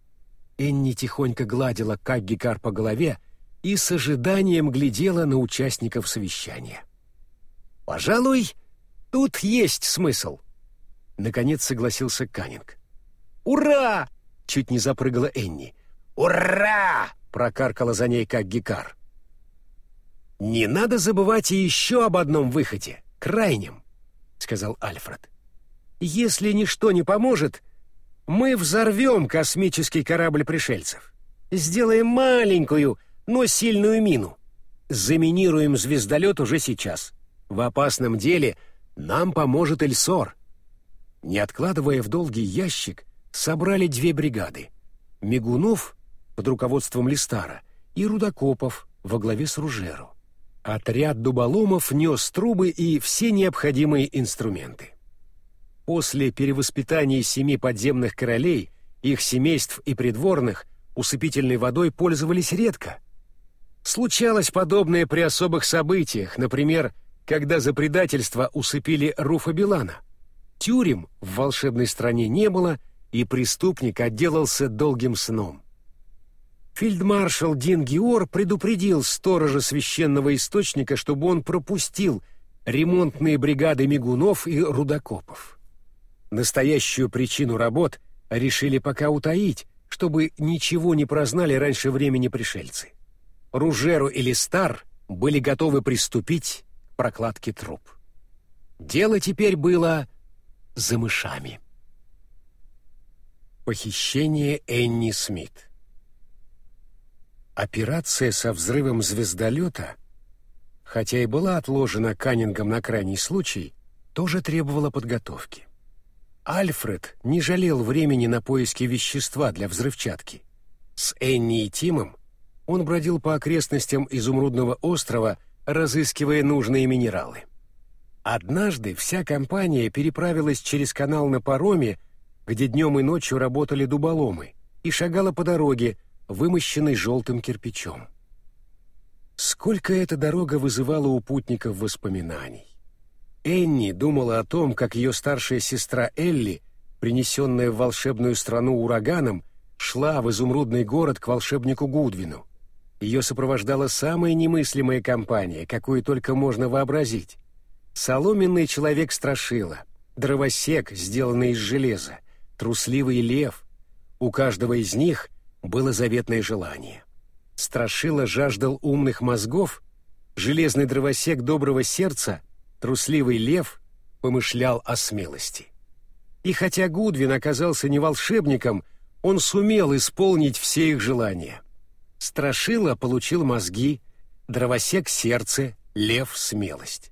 Энни тихонько гладила Каггикар по голове и с ожиданием глядела на участников совещания. «Пожалуй, тут есть смысл», — наконец согласился Каннинг. «Ура!» — чуть не запрыгала Энни. «Ура!» — прокаркала за ней Каггикар. «Не надо забывать и еще об одном выходе, крайнем. — сказал Альфред. «Если ничто не поможет, мы взорвем космический корабль пришельцев. Сделаем маленькую, но сильную мину. Заминируем звездолет уже сейчас. В опасном деле нам поможет Эльсор». Не откладывая в долгий ящик, собрали две бригады. Мигунов под руководством Листара и Рудокопов во главе с Ружеру. Отряд дуболомов нес трубы и все необходимые инструменты. После перевоспитания семи подземных королей, их семейств и придворных усыпительной водой пользовались редко. Случалось подобное при особых событиях, например, когда за предательство усыпили Руфа Билана. Тюрем в волшебной стране не было, и преступник отделался долгим сном. Фельдмаршал Дин Геор предупредил сторожа священного источника, чтобы он пропустил ремонтные бригады мигунов и рудокопов. Настоящую причину работ решили пока утаить, чтобы ничего не прознали раньше времени пришельцы. Ружеру и Листар были готовы приступить к прокладке труб. Дело теперь было за мышами. Похищение Энни Смит Операция со взрывом звездолета, хотя и была отложена Каннингом на крайний случай, тоже требовала подготовки. Альфред не жалел времени на поиски вещества для взрывчатки. С Энни и Тимом он бродил по окрестностям Изумрудного острова, разыскивая нужные минералы. Однажды вся компания переправилась через канал на пароме, где днем и ночью работали дуболомы, и шагала по дороге, вымощенной желтым кирпичом. Сколько эта дорога вызывала у путников воспоминаний. Энни думала о том, как ее старшая сестра Элли, принесенная в волшебную страну ураганом, шла в изумрудный город к волшебнику Гудвину. Ее сопровождала самая немыслимая компания, какую только можно вообразить. Соломенный человек страшила, дровосек, сделанный из железа, трусливый лев. У каждого из них было заветное желание. Страшила жаждал умных мозгов, железный дровосек доброго сердца — трусливый лев помышлял о смелости. И хотя Гудвин оказался не волшебником, он сумел исполнить все их желания. Страшила получил мозги, дровосек — сердце, лев — смелость.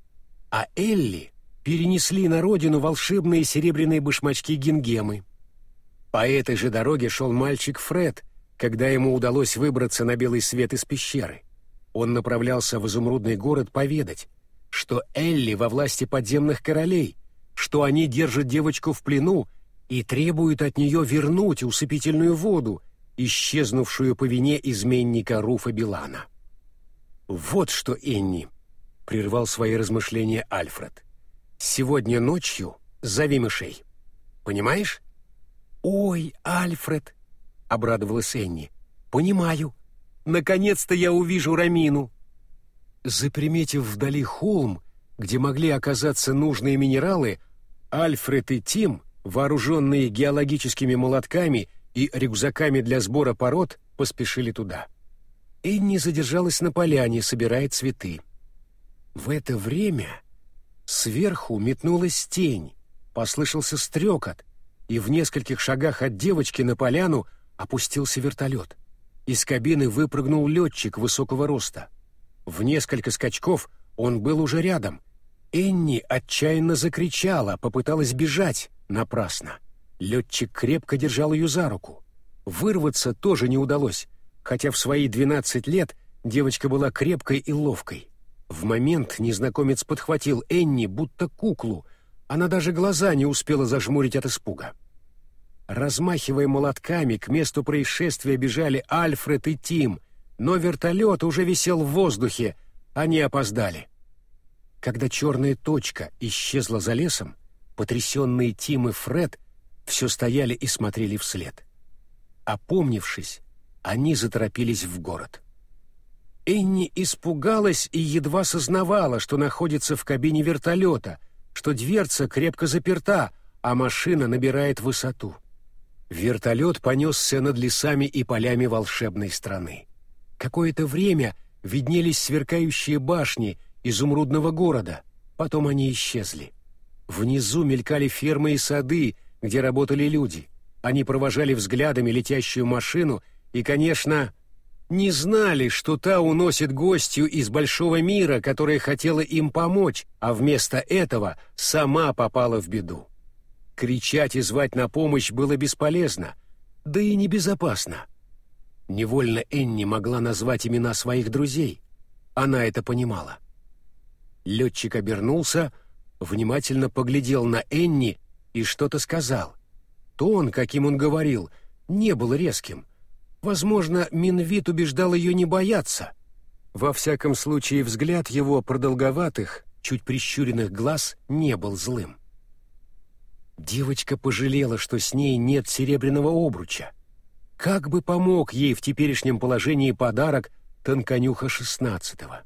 А Элли перенесли на родину волшебные серебряные башмачки Гингемы. По этой же дороге шел мальчик Фред, когда ему удалось выбраться на белый свет из пещеры. Он направлялся в изумрудный город поведать, что Элли во власти подземных королей, что они держат девочку в плену и требуют от нее вернуть усыпительную воду, исчезнувшую по вине изменника Руфа Билана. «Вот что, Энни», — прервал свои размышления Альфред, — «сегодня ночью зови мышей. Понимаешь?» «Ой, Альфред», — обрадовалась Энни, — «понимаю. Наконец-то я увижу Рамину». Заприметив вдали холм, где могли оказаться нужные минералы, Альфред и Тим, вооруженные геологическими молотками и рюкзаками для сбора пород, поспешили туда. Энни задержалась на поляне, собирая цветы. В это время сверху метнулась тень, послышался стрекот, и в нескольких шагах от девочки на поляну опустился вертолет. Из кабины выпрыгнул летчик высокого роста. В несколько скачков он был уже рядом. Энни отчаянно закричала, попыталась бежать, напрасно. Летчик крепко держал ее за руку. Вырваться тоже не удалось, хотя в свои 12 лет девочка была крепкой и ловкой. В момент незнакомец подхватил Энни, будто куклу. Она даже глаза не успела зажмурить от испуга. Размахивая молотками, к месту происшествия бежали Альфред и Тим, но вертолет уже висел в воздухе, они опоздали. Когда черная точка исчезла за лесом, потрясенные Тим и Фред все стояли и смотрели вслед. Опомнившись, они заторопились в город. Энни испугалась и едва сознавала, что находится в кабине вертолета, что дверца крепко заперта, а машина набирает высоту. Вертолет понесся над лесами и полями волшебной страны. Какое-то время виднелись сверкающие башни изумрудного города, потом они исчезли. Внизу мелькали фермы и сады, где работали люди. Они провожали взглядами летящую машину и, конечно, не знали, что та уносит гостью из большого мира, которая хотела им помочь, а вместо этого сама попала в беду. Кричать и звать на помощь было бесполезно, да и небезопасно. Невольно Энни могла назвать имена своих друзей. Она это понимала. Летчик обернулся, внимательно поглядел на Энни и что-то сказал. Тон, каким он говорил, не был резким. Возможно, Минвит убеждал ее не бояться. Во всяком случае, взгляд его продолговатых, чуть прищуренных глаз не был злым. Девочка пожалела, что с ней нет серебряного обруча. Как бы помог ей в теперешнем положении подарок Тонконюха шестнадцатого?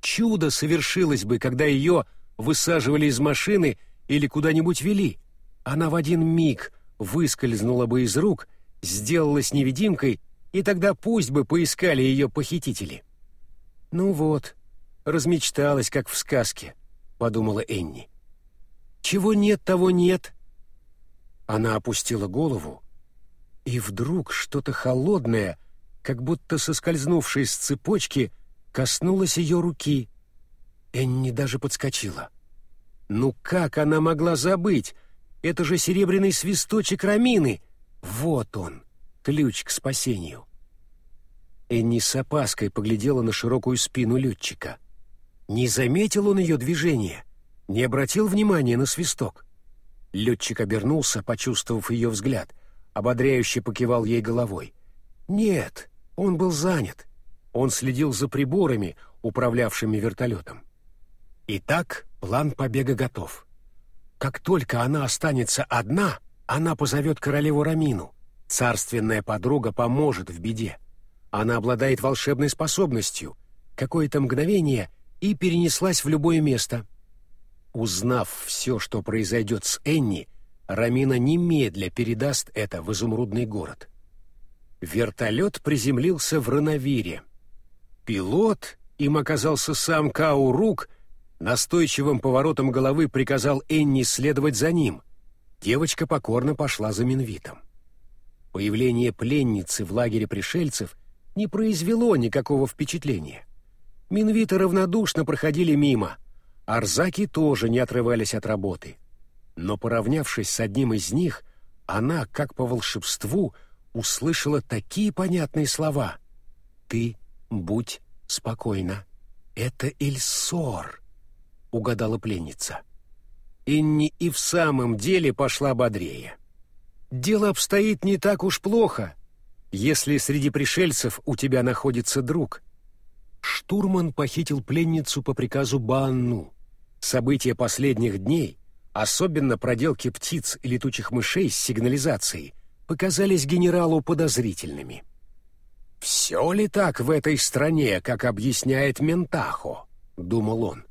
Чудо совершилось бы, когда ее высаживали из машины или куда-нибудь вели. она в один миг выскользнула бы из рук, сделалась невидимкой, и тогда пусть бы поискали ее похитители. «Ну вот, размечталась, как в сказке», — подумала Энни. «Чего нет, того нет». Она опустила голову, и вдруг что-то холодное, как будто соскользнувшее с цепочки, коснулось ее руки. Энни даже подскочила. Ну как она могла забыть? Это же серебряный свисточек Рамины. Вот он, ключ к спасению. Энни с опаской поглядела на широкую спину летчика. Не заметил он ее движения, не обратил внимания на свисток. Летчик обернулся, почувствовав ее взгляд, ободряюще покивал ей головой. Нет, он был занят. Он следил за приборами, управлявшими вертолетом. Итак, план побега готов. Как только она останется одна, она позовет королеву Рамину. Царственная подруга поможет в беде. Она обладает волшебной способностью. Какое-то мгновение и перенеслась в любое место. Узнав все, что произойдет с Энни, Рамина немедля передаст это в изумрудный город. Вертолет приземлился в Рановире. Пилот, им оказался сам Каурук, настойчивым поворотом головы приказал Энни следовать за ним. Девочка покорно пошла за Минвитом. Появление пленницы в лагере пришельцев не произвело никакого впечатления. Минвиты равнодушно проходили мимо, арзаки тоже не отрывались от работы. Но, поравнявшись с одним из них, она, как по волшебству, услышала такие понятные слова. «Ты будь спокойна. Это Ильсор» угадала пленница. Инни и в самом деле пошла бодрее. Дело обстоит не так уж плохо, если среди пришельцев у тебя находится друг. Штурман похитил пленницу по приказу Баанну. События последних дней, особенно проделки птиц и летучих мышей с сигнализацией, показались генералу подозрительными. «Все ли так в этой стране, как объясняет Ментахо?» — думал он.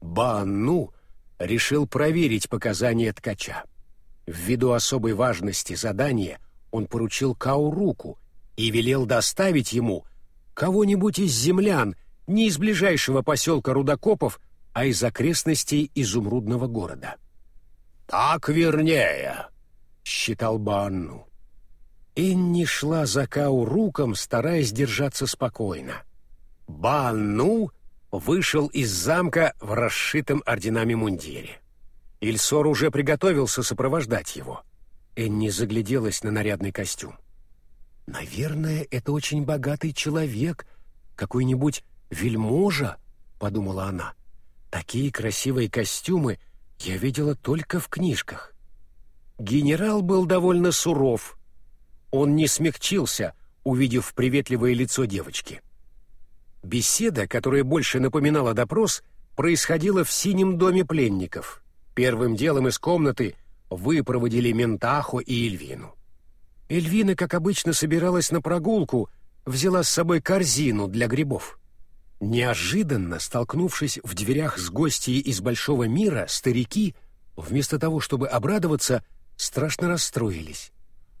Банну решил проверить показания ткача. Ввиду особой важности задания он поручил Кауруку и велел доставить ему кого-нибудь из землян, не из ближайшего поселка Рудокопов, а из окрестностей изумрудного города. «Так вернее», — считал Банну. Энни шла за Кауруком, стараясь держаться спокойно. Банну вышел из замка в расшитом орденами мундире. Ильсор уже приготовился сопровождать его. Энни загляделась на нарядный костюм. «Наверное, это очень богатый человек, какой-нибудь вельможа», — подумала она. «Такие красивые костюмы я видела только в книжках». Генерал был довольно суров. Он не смягчился, увидев приветливое лицо девочки. Беседа, которая больше напоминала допрос, происходила в синем доме пленников. Первым делом из комнаты выпроводили Ментахо и Эльвину. Эльвина, как обычно, собиралась на прогулку, взяла с собой корзину для грибов. Неожиданно, столкнувшись в дверях с гостьей из большого мира, старики, вместо того, чтобы обрадоваться, страшно расстроились.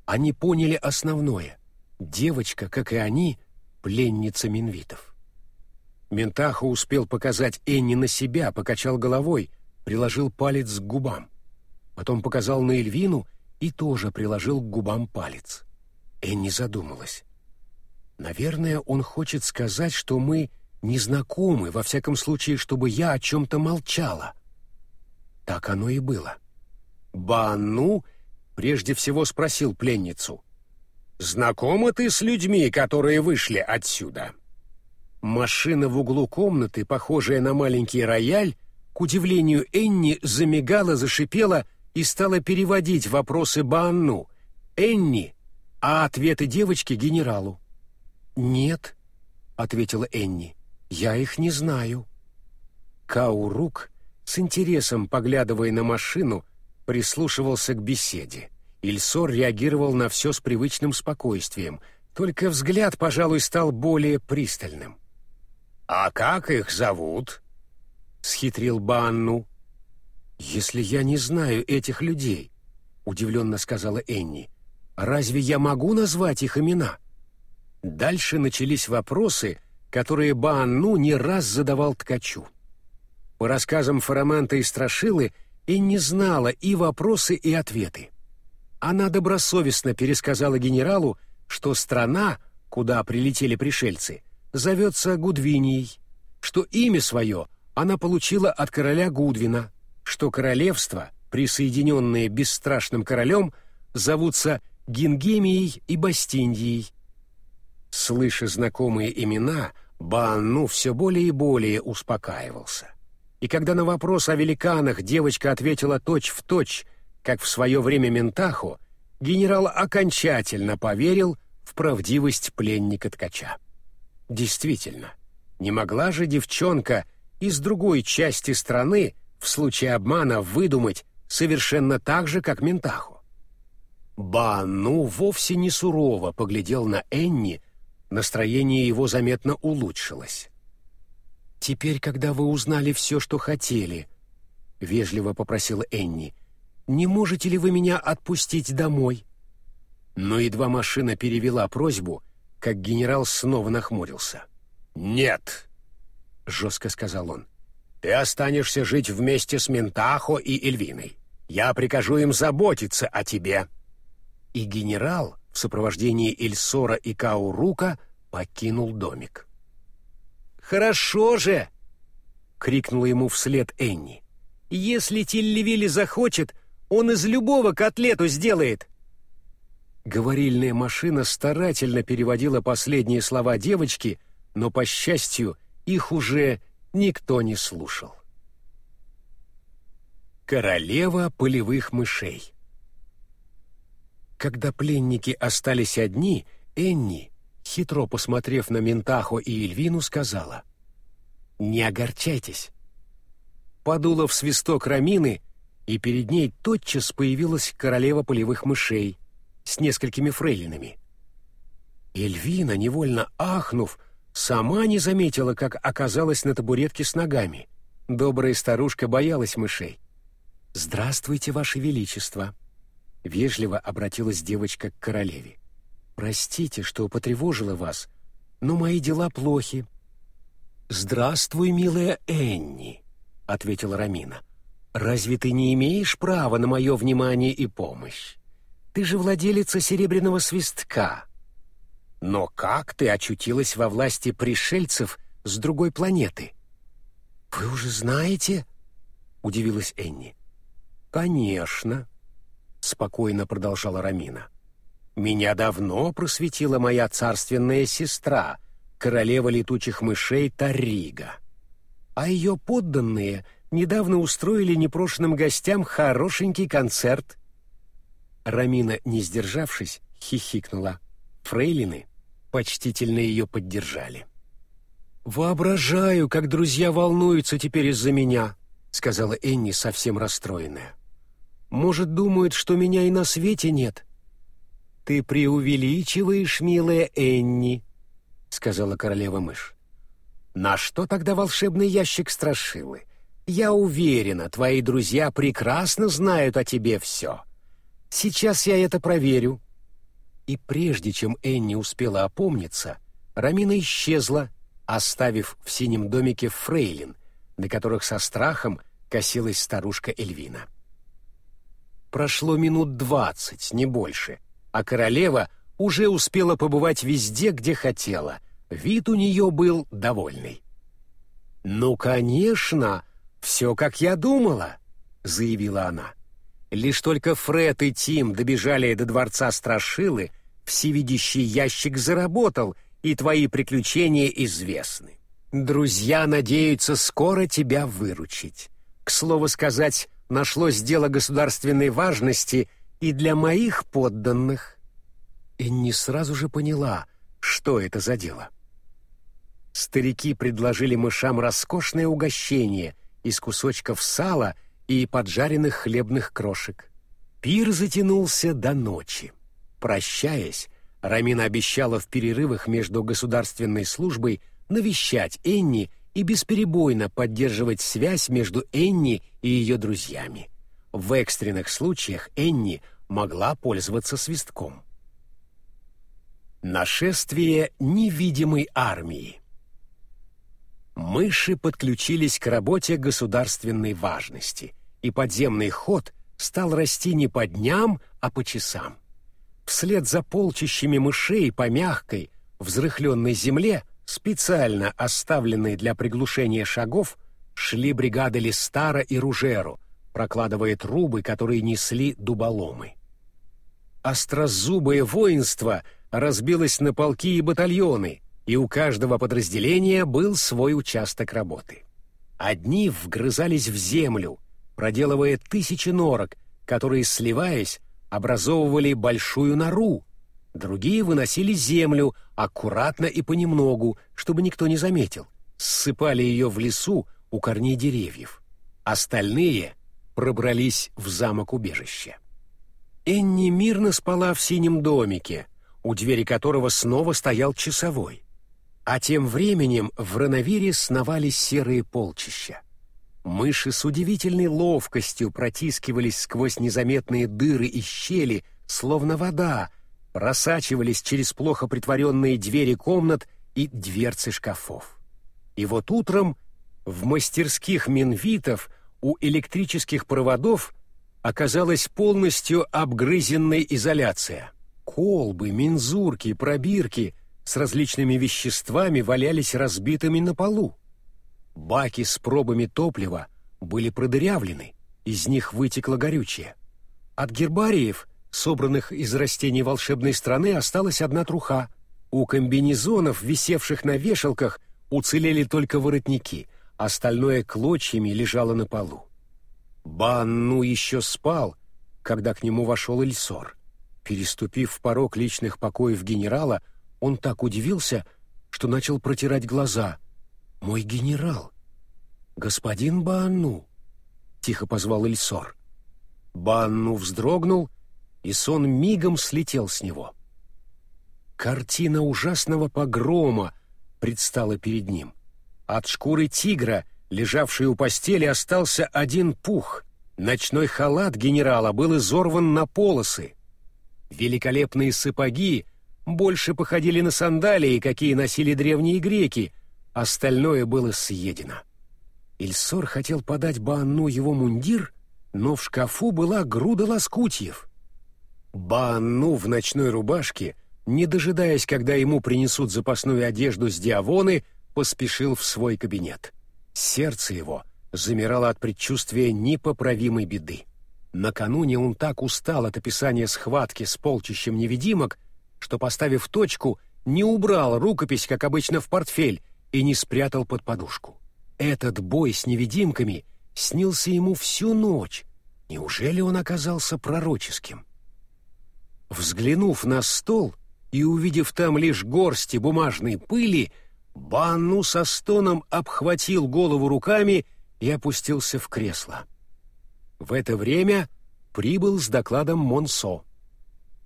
Они поняли основное. Девочка, как и они, пленница минвитов. Ментахо успел показать Энни на себя, покачал головой, приложил палец к губам. Потом показал на Эльвину и тоже приложил к губам палец. Энни задумалась. «Наверное, он хочет сказать, что мы не знакомы, во всяком случае, чтобы я о чем-то молчала». Так оно и было. Банну прежде всего спросил пленницу. «Знакома ты с людьми, которые вышли отсюда?» Машина в углу комнаты, похожая на маленький рояль, к удивлению Энни замигала, зашипела и стала переводить вопросы Банну. «Энни», а ответы девочки генералу. «Нет», — ответила Энни, — «я их не знаю». Каурук, с интересом поглядывая на машину, прислушивался к беседе. Ильсор реагировал на все с привычным спокойствием, только взгляд, пожалуй, стал более пристальным. «А как их зовут?» — схитрил Банну. «Если я не знаю этих людей, удивленно сказала Энни. «Разве я могу назвать их имена?» Дальше начались вопросы, которые Баанну не раз задавал ткачу. По рассказам Фараманта и Страшилы Энни знала и вопросы, и ответы. Она добросовестно пересказала генералу, что страна, куда прилетели пришельцы, зовется Гудвинией, что имя свое она получила от короля Гудвина, что королевство, присоединенное бесстрашным королем, зовутся Гингемией и Бастиндией. Слыша знакомые имена, Баанну все более и более успокаивался. И когда на вопрос о великанах девочка ответила точь-в-точь, точь, как в свое время Ментаху, генерал окончательно поверил в правдивость пленника-ткача. Действительно, не могла же девчонка из другой части страны в случае обмана выдумать совершенно так же, как Ментаху. Бану вовсе не сурово поглядел на Энни, настроение его заметно улучшилось. «Теперь, когда вы узнали все, что хотели», — вежливо попросила Энни, — «не можете ли вы меня отпустить домой?» Но едва машина перевела просьбу, как генерал снова нахмурился. «Нет», — жестко сказал он, — «ты останешься жить вместе с Ментахо и Эльвиной. Я прикажу им заботиться о тебе». И генерал в сопровождении Эльсора и Каурука покинул домик. «Хорошо же!» — крикнула ему вслед Энни. «Если Тиллевилли захочет, он из любого котлету сделает!» Говорильная машина старательно переводила последние слова девочки, но, по счастью, их уже никто не слушал. Королева полевых мышей Когда пленники остались одни, Энни, хитро посмотрев на Ментахо и Эльвину, сказала «Не огорчайтесь». Подула в свисток Рамины, и перед ней тотчас появилась королева полевых мышей с несколькими фрейлинами. Эльвина, невольно ахнув, сама не заметила, как оказалась на табуретке с ногами. Добрая старушка боялась мышей. «Здравствуйте, Ваше Величество!» Вежливо обратилась девочка к королеве. Простите, что потревожила вас, но мои дела плохи. Здравствуй, милая Энни, ответила Рамина. Разве ты не имеешь права на мое внимание и помощь? Ты же владелица серебряного свистка. Но как ты очутилась во власти пришельцев с другой планеты? Вы уже знаете? удивилась Энни. Конечно, спокойно продолжала Рамина. Меня давно просветила моя царственная сестра, королева летучих мышей Тарига. А ее подданные недавно устроили непрошенным гостям хорошенький концерт. Рамина, не сдержавшись, хихикнула. Фрейлины почтительно ее поддержали. «Воображаю, как друзья волнуются теперь из-за меня», — сказала Энни, совсем расстроенная. «Может, думают, что меня и на свете нет?» «Ты преувеличиваешь, милая Энни», — сказала королева-мышь. «На что тогда волшебный ящик страшилы? Я уверена, твои друзья прекрасно знают о тебе все. Сейчас я это проверю». И прежде чем Энни успела опомниться, Рамина исчезла, оставив в синем домике фрейлин, на которых со страхом косилась старушка Эльвина. Прошло минут двадцать, не больше, а королева уже успела побывать везде, где хотела. Вид у нее был довольный. «Ну, конечно, все как я думала», — заявила она. Лишь только Фред и Тим добежали до дворца Страшилы, всевидящий ящик заработал, и твои приключения известны. Друзья надеются скоро тебя выручить. К слову сказать, нашлось дело государственной важности и для моих подданных. Энни сразу же поняла, что это за дело. Старики предложили мышам роскошное угощение из кусочков сала и поджаренных хлебных крошек. Пир затянулся до ночи. Прощаясь, Рамина обещала в перерывах между государственной службой навещать Энни и бесперебойно поддерживать связь между Энни и ее друзьями. В экстренных случаях Энни могла пользоваться свистком. Нашествие невидимой армии Мыши подключились к работе государственной важности, и подземный ход стал расти не по дням, а по часам. Вслед за полчищами мышей по мягкой, взрыхленной земле, специально оставленной для приглушения шагов, шли бригады Листара и Ружеру, прокладывая трубы, которые несли дуболомы. Острозубое воинство разбилось на полки и батальоны, и у каждого подразделения был свой участок работы. Одни вгрызались в землю, проделывая тысячи норок, которые, сливаясь, образовывали большую нору, другие выносили землю аккуратно и понемногу, чтобы никто не заметил, ссыпали ее в лесу у корней деревьев. Остальные пробрались в замок-убежище. Энни мирно спала в синем домике, у двери которого снова стоял часовой. А тем временем в Рановире сновались серые полчища. Мыши с удивительной ловкостью протискивались сквозь незаметные дыры и щели, словно вода, просачивались через плохо притворенные двери комнат и дверцы шкафов. И вот утром в мастерских минвитов у электрических проводов оказалась полностью обгрызенная изоляция. Колбы, мензурки, пробирки с различными веществами валялись разбитыми на полу. Баки с пробами топлива были продырявлены, из них вытекло горючее. От гербариев, собранных из растений волшебной страны, осталась одна труха. У комбинезонов, висевших на вешалках, уцелели только воротники, остальное клочьями лежало на полу. Банну еще спал, когда к нему вошел Эльсор. Переступив порог личных покоев генерала, он так удивился, что начал протирать глаза — «Мой генерал!» «Господин Банну!» — тихо позвал Ильсор. Банну вздрогнул, и сон мигом слетел с него. Картина ужасного погрома предстала перед ним. От шкуры тигра, лежавшей у постели, остался один пух. Ночной халат генерала был изорван на полосы. Великолепные сапоги больше походили на сандалии, какие носили древние греки — Остальное было съедено. Ильсор хотел подать Баанну его мундир, но в шкафу была груда лоскутьев. Баанну в ночной рубашке, не дожидаясь, когда ему принесут запасную одежду с диавоны, поспешил в свой кабинет. Сердце его замирало от предчувствия непоправимой беды. Накануне он так устал от описания схватки с полчищем невидимок, что, поставив точку, не убрал рукопись, как обычно, в портфель и не спрятал под подушку. Этот бой с невидимками снился ему всю ночь. Неужели он оказался пророческим? Взглянув на стол и увидев там лишь горсти бумажной пыли, Банну со стоном обхватил голову руками и опустился в кресло. В это время прибыл с докладом Монсо.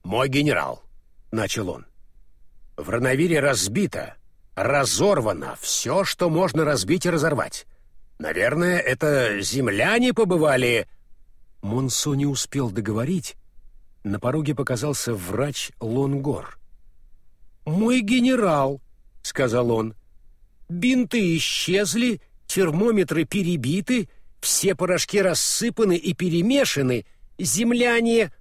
«Мой генерал», — начал он, — «в Рановире разбито, разорвано все, что можно разбить и разорвать. Наверное, это земляне побывали...» Монсо не успел договорить. На пороге показался врач Лонгор. «Мой генерал», — сказал он, — «бинты исчезли, термометры перебиты, все порошки рассыпаны и перемешаны, земляне...»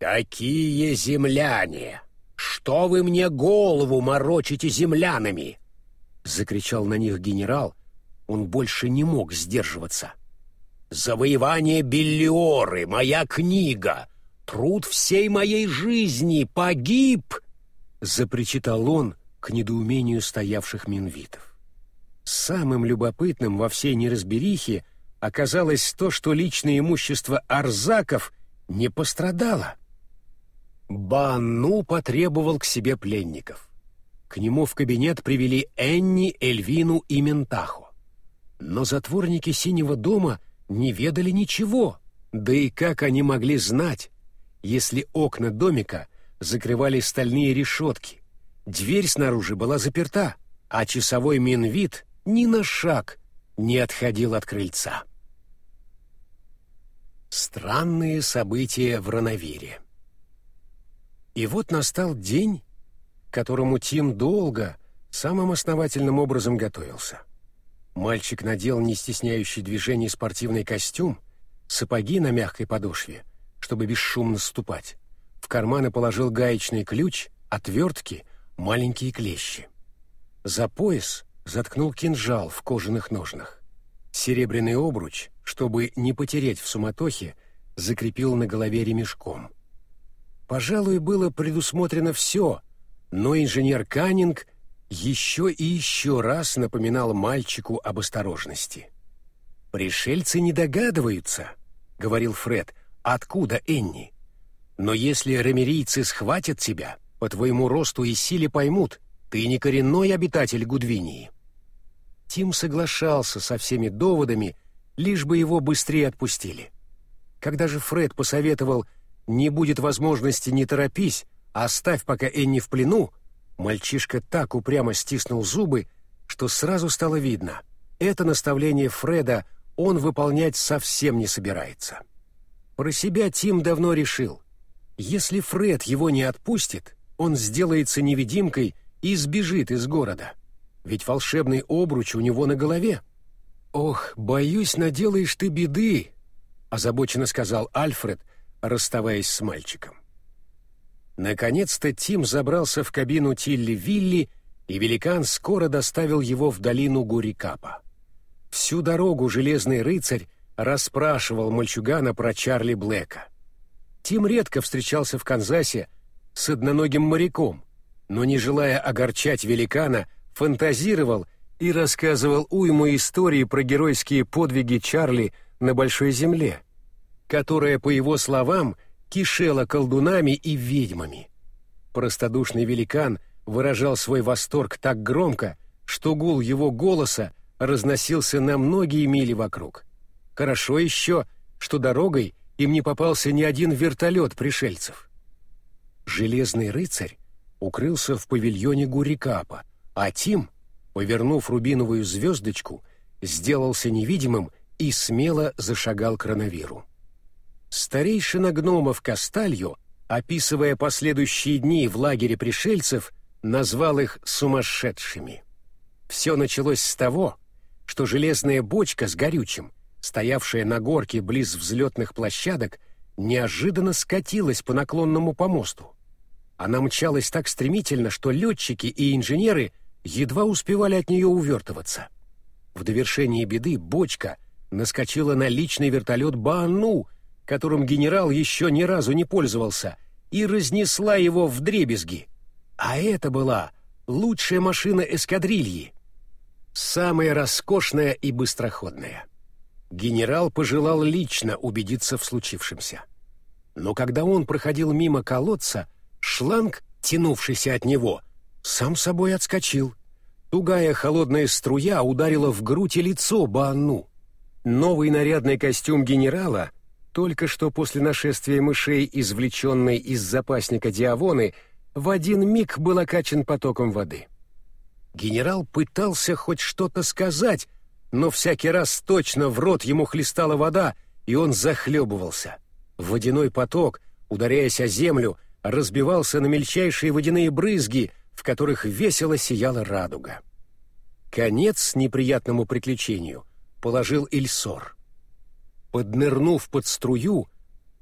«Какие земляне? Что вы мне голову морочите землянами?» — закричал на них генерал. Он больше не мог сдерживаться. «Завоевание Беллиоры, моя книга, труд всей моей жизни погиб!» — запричитал он к недоумению стоявших минвитов. Самым любопытным во всей неразберихе оказалось то, что личное имущество Арзаков не пострадало. Бану потребовал к себе пленников — к нему в кабинет привели Энни, Эльвину и Ментахо. Но затворники Синего дома не ведали ничего, да и как они могли знать, если окна домика закрывали стальные решетки, дверь снаружи была заперта, а часовой Минвит ни на шаг не отходил от крыльца. Странные события в Рановире И вот настал день, к которому Тим долго, самым основательным образом готовился. Мальчик надел не стесняющий движений спортивный костюм, сапоги на мягкой подошве, чтобы бесшумно ступать. В карманы положил гаечный ключ, отвертки, маленькие клещи. За пояс заткнул кинжал в кожаных ножнах. Серебряный обруч, чтобы не потереть в суматохе, закрепил на голове ремешком. Пожалуй, было предусмотрено все, но инженер Каннинг еще и еще раз напоминал мальчику об осторожности. «Пришельцы не догадываются», — говорил Фред, — «откуда Энни? Но если ремерийцы схватят тебя, по твоему росту и силе поймут, ты не коренной обитатель Гудвинии». Тим соглашался со всеми доводами, лишь бы его быстрее отпустили. Когда же Фред посоветовал «не будет возможности, не торопись, оставь пока Энни в плену», мальчишка так упрямо стиснул зубы, что сразу стало видно. Это наставление Фреда он выполнять совсем не собирается. Про себя Тим давно решил. Если Фред его не отпустит, он сделается невидимкой и сбежит из города. Ведь волшебный обруч у него на голове. «Ох, боюсь, наделаешь ты беды», озабоченно сказал Альфред, расставаясь с мальчиком. Наконец-то Тим забрался в кабину Тилли Вилли, и великан скоро доставил его в долину Гурикапа. Всю дорогу железный рыцарь расспрашивал мальчугана про Чарли Блэка. Тим редко встречался в Канзасе с одноногим моряком, но, не желая огорчать великана, фантазировал и рассказывал уйму истории про геройские подвиги Чарли на Большой Земле, которая, по его словам, кишела колдунами и ведьмами. Простодушный великан выражал свой восторг так громко, что гул его голоса разносился на многие мили вокруг. Хорошо еще, что дорогой им не попался ни один вертолет пришельцев. Железный рыцарь укрылся в павильоне Гурикапа, а Тим, повернув рубиновую звездочку, сделался невидимым и смело зашагал к Ранавиру. Старейшина гномов Касталью, описывая последующие дни в лагере пришельцев, назвал их сумасшедшими. Все началось с того, что железная бочка с горючим, стоявшая на горке близ взлетных площадок, неожиданно скатилась по наклонному помосту. Она мчалась так стремительно, что летчики и инженеры едва успевали от нее увертываться. В довершении беды бочка наскочила на личный вертолет Баану, которым генерал еще ни разу не пользовался, и разнесла его в дребезги. А это была лучшая машина эскадрильи, самая роскошная и быстроходная. Генерал пожелал лично убедиться в случившемся. Но когда он проходил мимо колодца, шланг, тянувшийся от него, сам собой отскочил. Тугая холодная струя ударила в грудь и лицо Баану. Новый нарядный костюм генерала, только что после нашествия мышей, извлеченный из запасника Диавоны, в один миг был окачан потоком воды. Генерал пытался хоть что-то сказать, но всякий раз точно в рот ему хлестала вода, и он захлебывался. Водяной поток, ударяясь о землю, разбивался на мельчайшие водяные брызги, в которых весело сияла радуга. Конец неприятному приключению — положил Ильсор. Поднырнув под струю,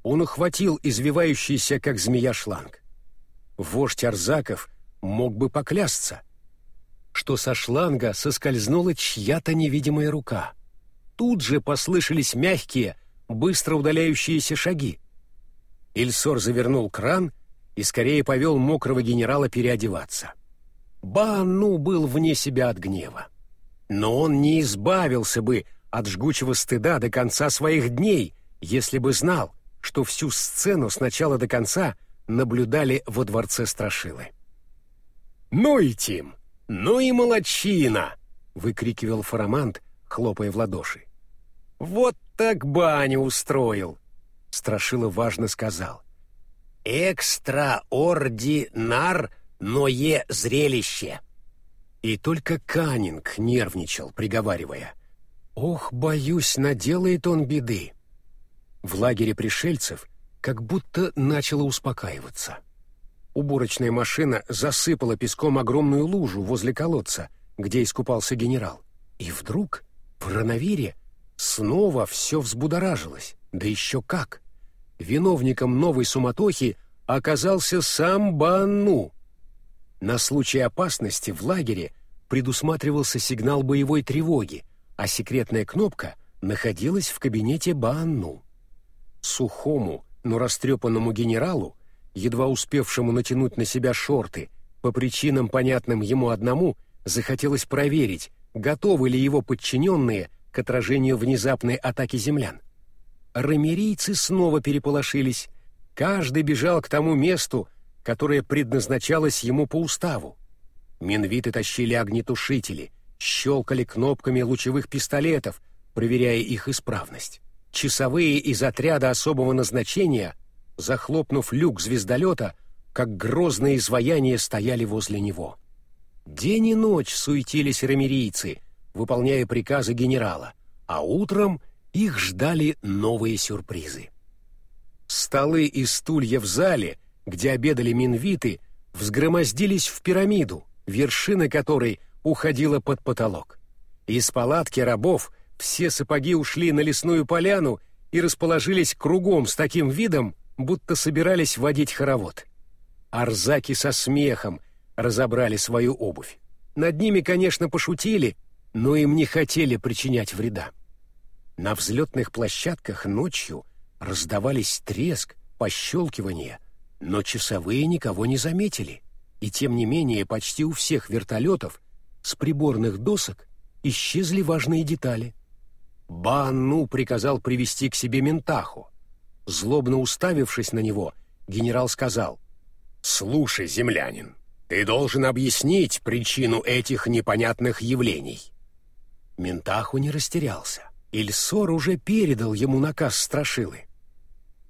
он ухватил извивающийся, как змея, шланг. Вождь Арзаков мог бы поклясться, что со шланга соскользнула чья-то невидимая рука. Тут же послышались мягкие, быстро удаляющиеся шаги. Ильсор завернул кран и скорее повел мокрого генерала переодеваться. Бану был вне себя от гнева но он не избавился бы от жгучего стыда до конца своих дней, если бы знал, что всю сцену с начала до конца наблюдали во дворце Страшилы. «Ну и Тим! Ну и молочина!» — выкрикивал Фарамант, хлопая в ладоши. «Вот так баню устроил!» — Страшила важно сказал. «Экстраординар, но е зрелище!» И только Каннинг нервничал, приговаривая. «Ох, боюсь, наделает он беды». В лагере пришельцев как будто начало успокаиваться. уборочная машина засыпала песком огромную лужу возле колодца, где искупался генерал. И вдруг в Рановире снова все взбудоражилось, да еще как. Виновником новой суматохи оказался сам Банну. На случай опасности в лагере предусматривался сигнал боевой тревоги, а секретная кнопка находилась в кабинете Банну. Сухому, но растрепанному генералу, едва успевшему натянуть на себя шорты, по причинам, понятным ему одному, захотелось проверить, готовы ли его подчиненные к отражению внезапной атаки землян. Рамерийцы снова переполошились, каждый бежал к тому месту, которое предназначалось ему по уставу. Минвиты тащили огнетушители, щелкали кнопками лучевых пистолетов, проверяя их исправность. Часовые из отряда особого назначения, захлопнув люк звездолета, как грозные изваяния стояли возле него. День и ночь суетились рамерийцы, выполняя приказы генерала, а утром их ждали новые сюрпризы. Столы и стулья в зале, где обедали минвиты, взгромоздились в пирамиду, вершина которой уходила под потолок. Из палатки рабов все сапоги ушли на лесную поляну и расположились кругом с таким видом, будто собирались водить хоровод. Арзаки со смехом разобрали свою обувь. Над ними, конечно, пошутили, но им не хотели причинять вреда. На взлетных площадках ночью раздавались треск, пощелкивание, но часовые никого не заметили, и тем не менее почти у всех вертолетов с приборных досок исчезли важные детали. Банну приказал привести к себе Ментаху. Злобно уставившись на него, генерал сказал, «Слушай, землянин, ты должен объяснить причину этих непонятных явлений». Ментаху не растерялся. Ильсор уже передал ему наказ Страшилы.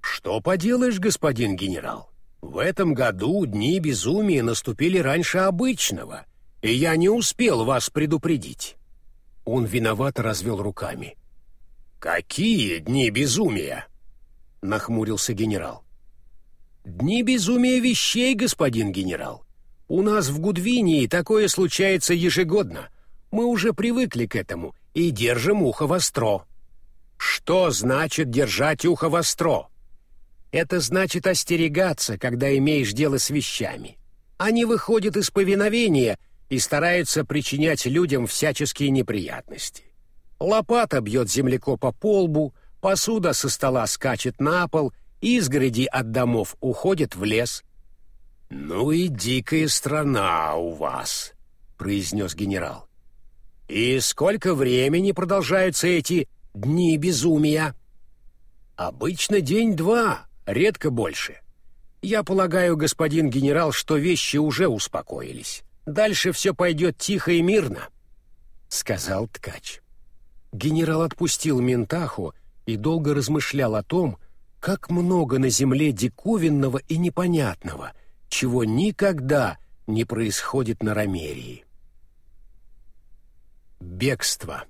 «Что поделаешь, господин генерал? В этом году дни безумия наступили раньше обычного, и я не успел вас предупредить». Он виновато развел руками. «Какие дни безумия?» — нахмурился генерал. «Дни безумия вещей, господин генерал. У нас в Гудвинии такое случается ежегодно. Мы уже привыкли к этому и держим ухо востро. Что значит держать ухо востро? Это значит остерегаться, когда имеешь дело с вещами. Они выходят из повиновения и стараются причинять людям всяческие неприятности. Лопата бьет землекопа по лбу, посуда со стола скачет на пол, изгороди от домов уходят в лес. «Ну и дикая страна у вас», — произнес генерал. «И сколько времени продолжаются эти дни безумия?» «Обычно день-два, редко больше. Я полагаю, господин генерал, что вещи уже успокоились. Дальше все пойдет тихо и мирно», — сказал ткач. Генерал отпустил Ментаху и долго размышлял о том, как много на земле диковинного и непонятного, чего никогда не происходит на Ромерии. Бегство.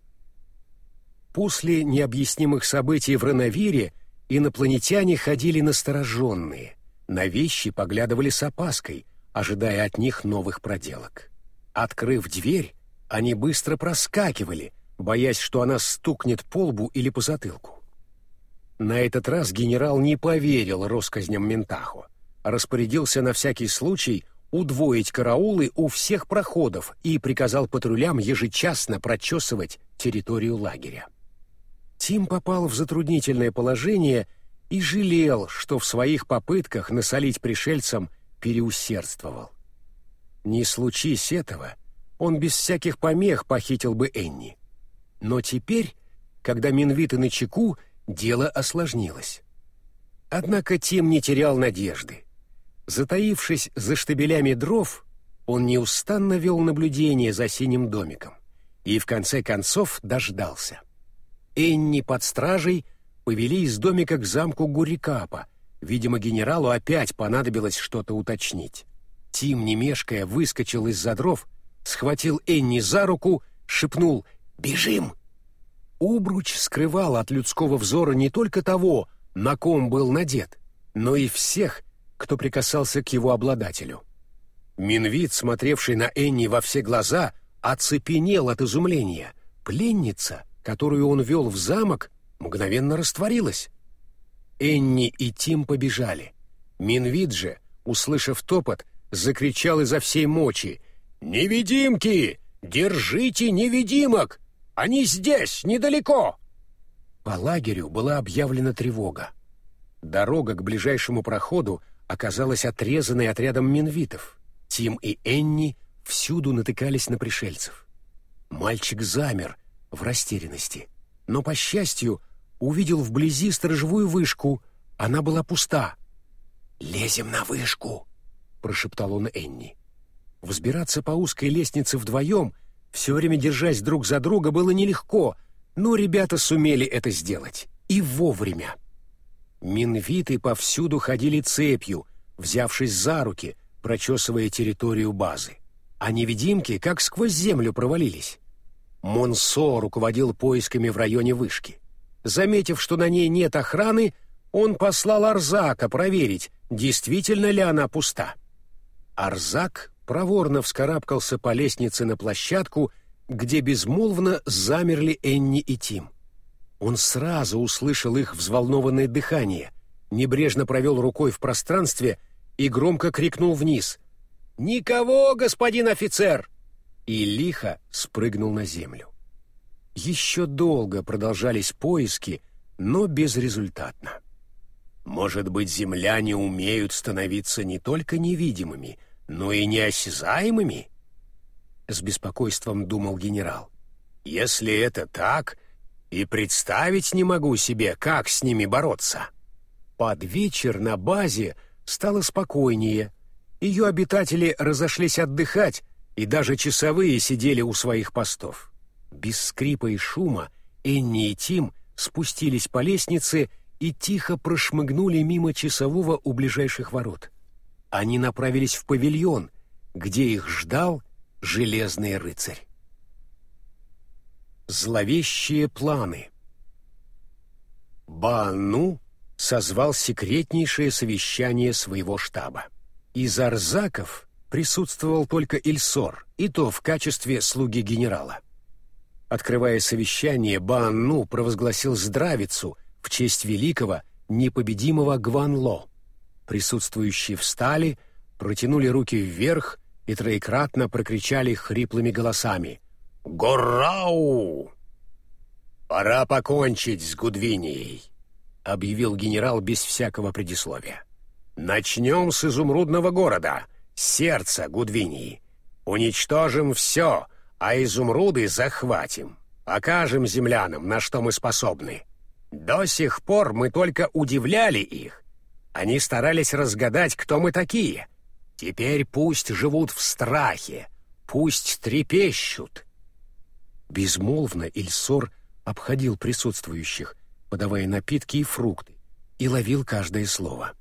После необъяснимых событий в Рановире инопланетяне ходили настороженные, на вещи поглядывали с опаской, ожидая от них новых проделок. Открыв дверь, они быстро проскакивали, боясь, что она стукнет по лбу или по затылку. На этот раз генерал не поверил россказням Ментахо, распорядился на всякий случай удвоить караулы у всех проходов и приказал патрулям ежечасно прочесывать территорию лагеря. Тим попал в затруднительное положение и жалел, что в своих попытках насолить пришельцам переусердствовал. Не случись этого, он без всяких помех похитил бы Энни. Но теперь, когда Минвиты на чеку, дело осложнилось. Однако Тим не терял надежды. Затаившись за штабелями дров, он неустанно вел наблюдение за синим домиком и в конце концов дождался. Энни под стражей повели из домика к замку Гурикапа. Видимо, генералу опять понадобилось что-то уточнить. Тим, не мешкая, выскочил из-за дров, схватил Энни за руку, шепнул «Бежим!». Убруч скрывал от людского взора не только того, на ком был надет, но и всех, кто прикасался к его обладателю. Минвит, смотревший на Энни во все глаза, оцепенел от изумления. Пленница, которую он вел в замок, мгновенно растворилась. Энни и Тим побежали. Минвит же, услышав топот, закричал изо всей мочи «Невидимки! Держите невидимок! Они здесь, недалеко!» По лагерю была объявлена тревога. Дорога к ближайшему проходу оказалась отрезанной отрядом минвитов. Тим и Энни всюду натыкались на пришельцев. Мальчик замер в растерянности, но, по счастью, увидел вблизи сторожевую вышку. Она была пуста. «Лезем на вышку!» — прошептал он Энни. Взбираться по узкой лестнице вдвоем, все время держась друг за друга, было нелегко, но ребята сумели это сделать. И вовремя. Минвиты повсюду ходили цепью, взявшись за руки, прочесывая территорию базы. А невидимки как сквозь землю провалились. Монсо руководил поисками в районе вышки. Заметив, что на ней нет охраны, он послал Арзака проверить, действительно ли она пуста. Арзак проворно вскарабкался по лестнице на площадку, где безмолвно замерли Энни и Тим. Он сразу услышал их взволнованное дыхание, небрежно провел рукой в пространстве и громко крикнул вниз «Никого, господин офицер!» и лихо спрыгнул на землю. Еще долго продолжались поиски, но безрезультатно. Может быть, земляне умеют становиться не только невидимыми, но и неосязаемыми? С беспокойством думал генерал. Если это так, и представить не могу себе, как с ними бороться. Под вечер на базе стало спокойнее. Ее обитатели разошлись отдыхать, и даже часовые сидели у своих постов. Без скрипа и шума Энни и Тим спустились по лестнице и тихо прошмыгнули мимо часового у ближайших ворот. Они направились в павильон, где их ждал железный рыцарь. Зловещие планы. Баану созвал секретнейшее совещание своего штаба. Из арзаков присутствовал только Ильсор, и то в качестве слуги генерала. Открывая совещание, Баану провозгласил здравицу в честь великого, непобедимого Гванло. Присутствующие встали, протянули руки вверх и троекратно прокричали хриплыми голосами «Горрау!» «Пора покончить с Гудвинией», — объявил генерал без всякого предисловия. «Начнем с изумрудного города, сердца Гудвинии. Уничтожим все, а изумруды захватим. Покажем землянам, на что мы способны. До сих пор мы только удивляли их. Они старались разгадать, кто мы такие. Теперь пусть живут в страхе, пусть трепещут» Безмолвно Ильсор обходил присутствующих, подавая напитки и фрукты, и ловил каждое слово.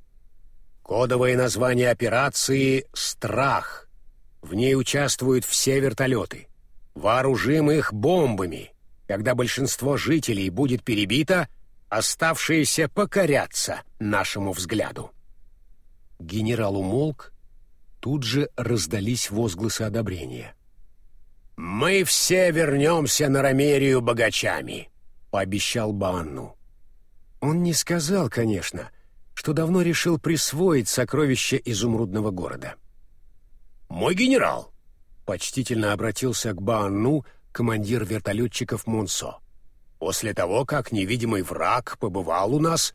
Кодовое название операции «Страх». В ней участвуют все вертолеты. Вооружим их бомбами. Когда большинство жителей будет перебито, оставшиеся покорятся нашему взгляду. Генерал умолк, тут же раздались возгласы одобрения. «Мы все вернемся на Ромерию богачами», — пообещал Банну. Он не сказал, конечно, что давно решил присвоить сокровища изумрудного города. «Мой генерал», — почтительно обратился к Банну командир вертолетчиков Мунсо. «После того, как невидимый враг побывал у нас,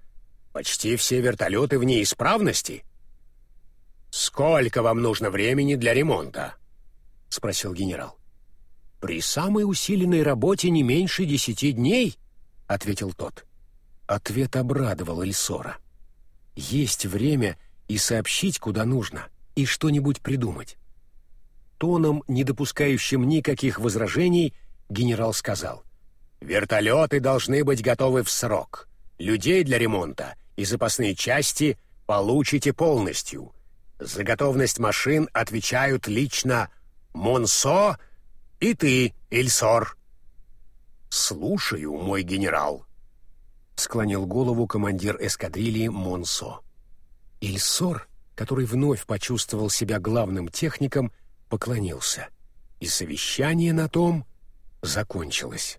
почти все вертолеты в неисправности». «Сколько вам нужно времени для ремонта?» — спросил генерал. «При самой усиленной работе не меньше десяти дней», — ответил тот. Ответ обрадовал Эльсора. «Есть время и сообщить, куда нужно, и что-нибудь придумать». Тоном, не допускающим никаких возражений, генерал сказал. «Вертолеты должны быть готовы в срок. Людей для ремонта и запасные части получите полностью. За готовность машин отвечают лично Монсо и ты, Ильсор. Слушаю, мой генерал. Склонил голову командир эскадрильи Монсо. Ильсор который вновь почувствовал себя главным техником, поклонился. И совещание на том закончилось.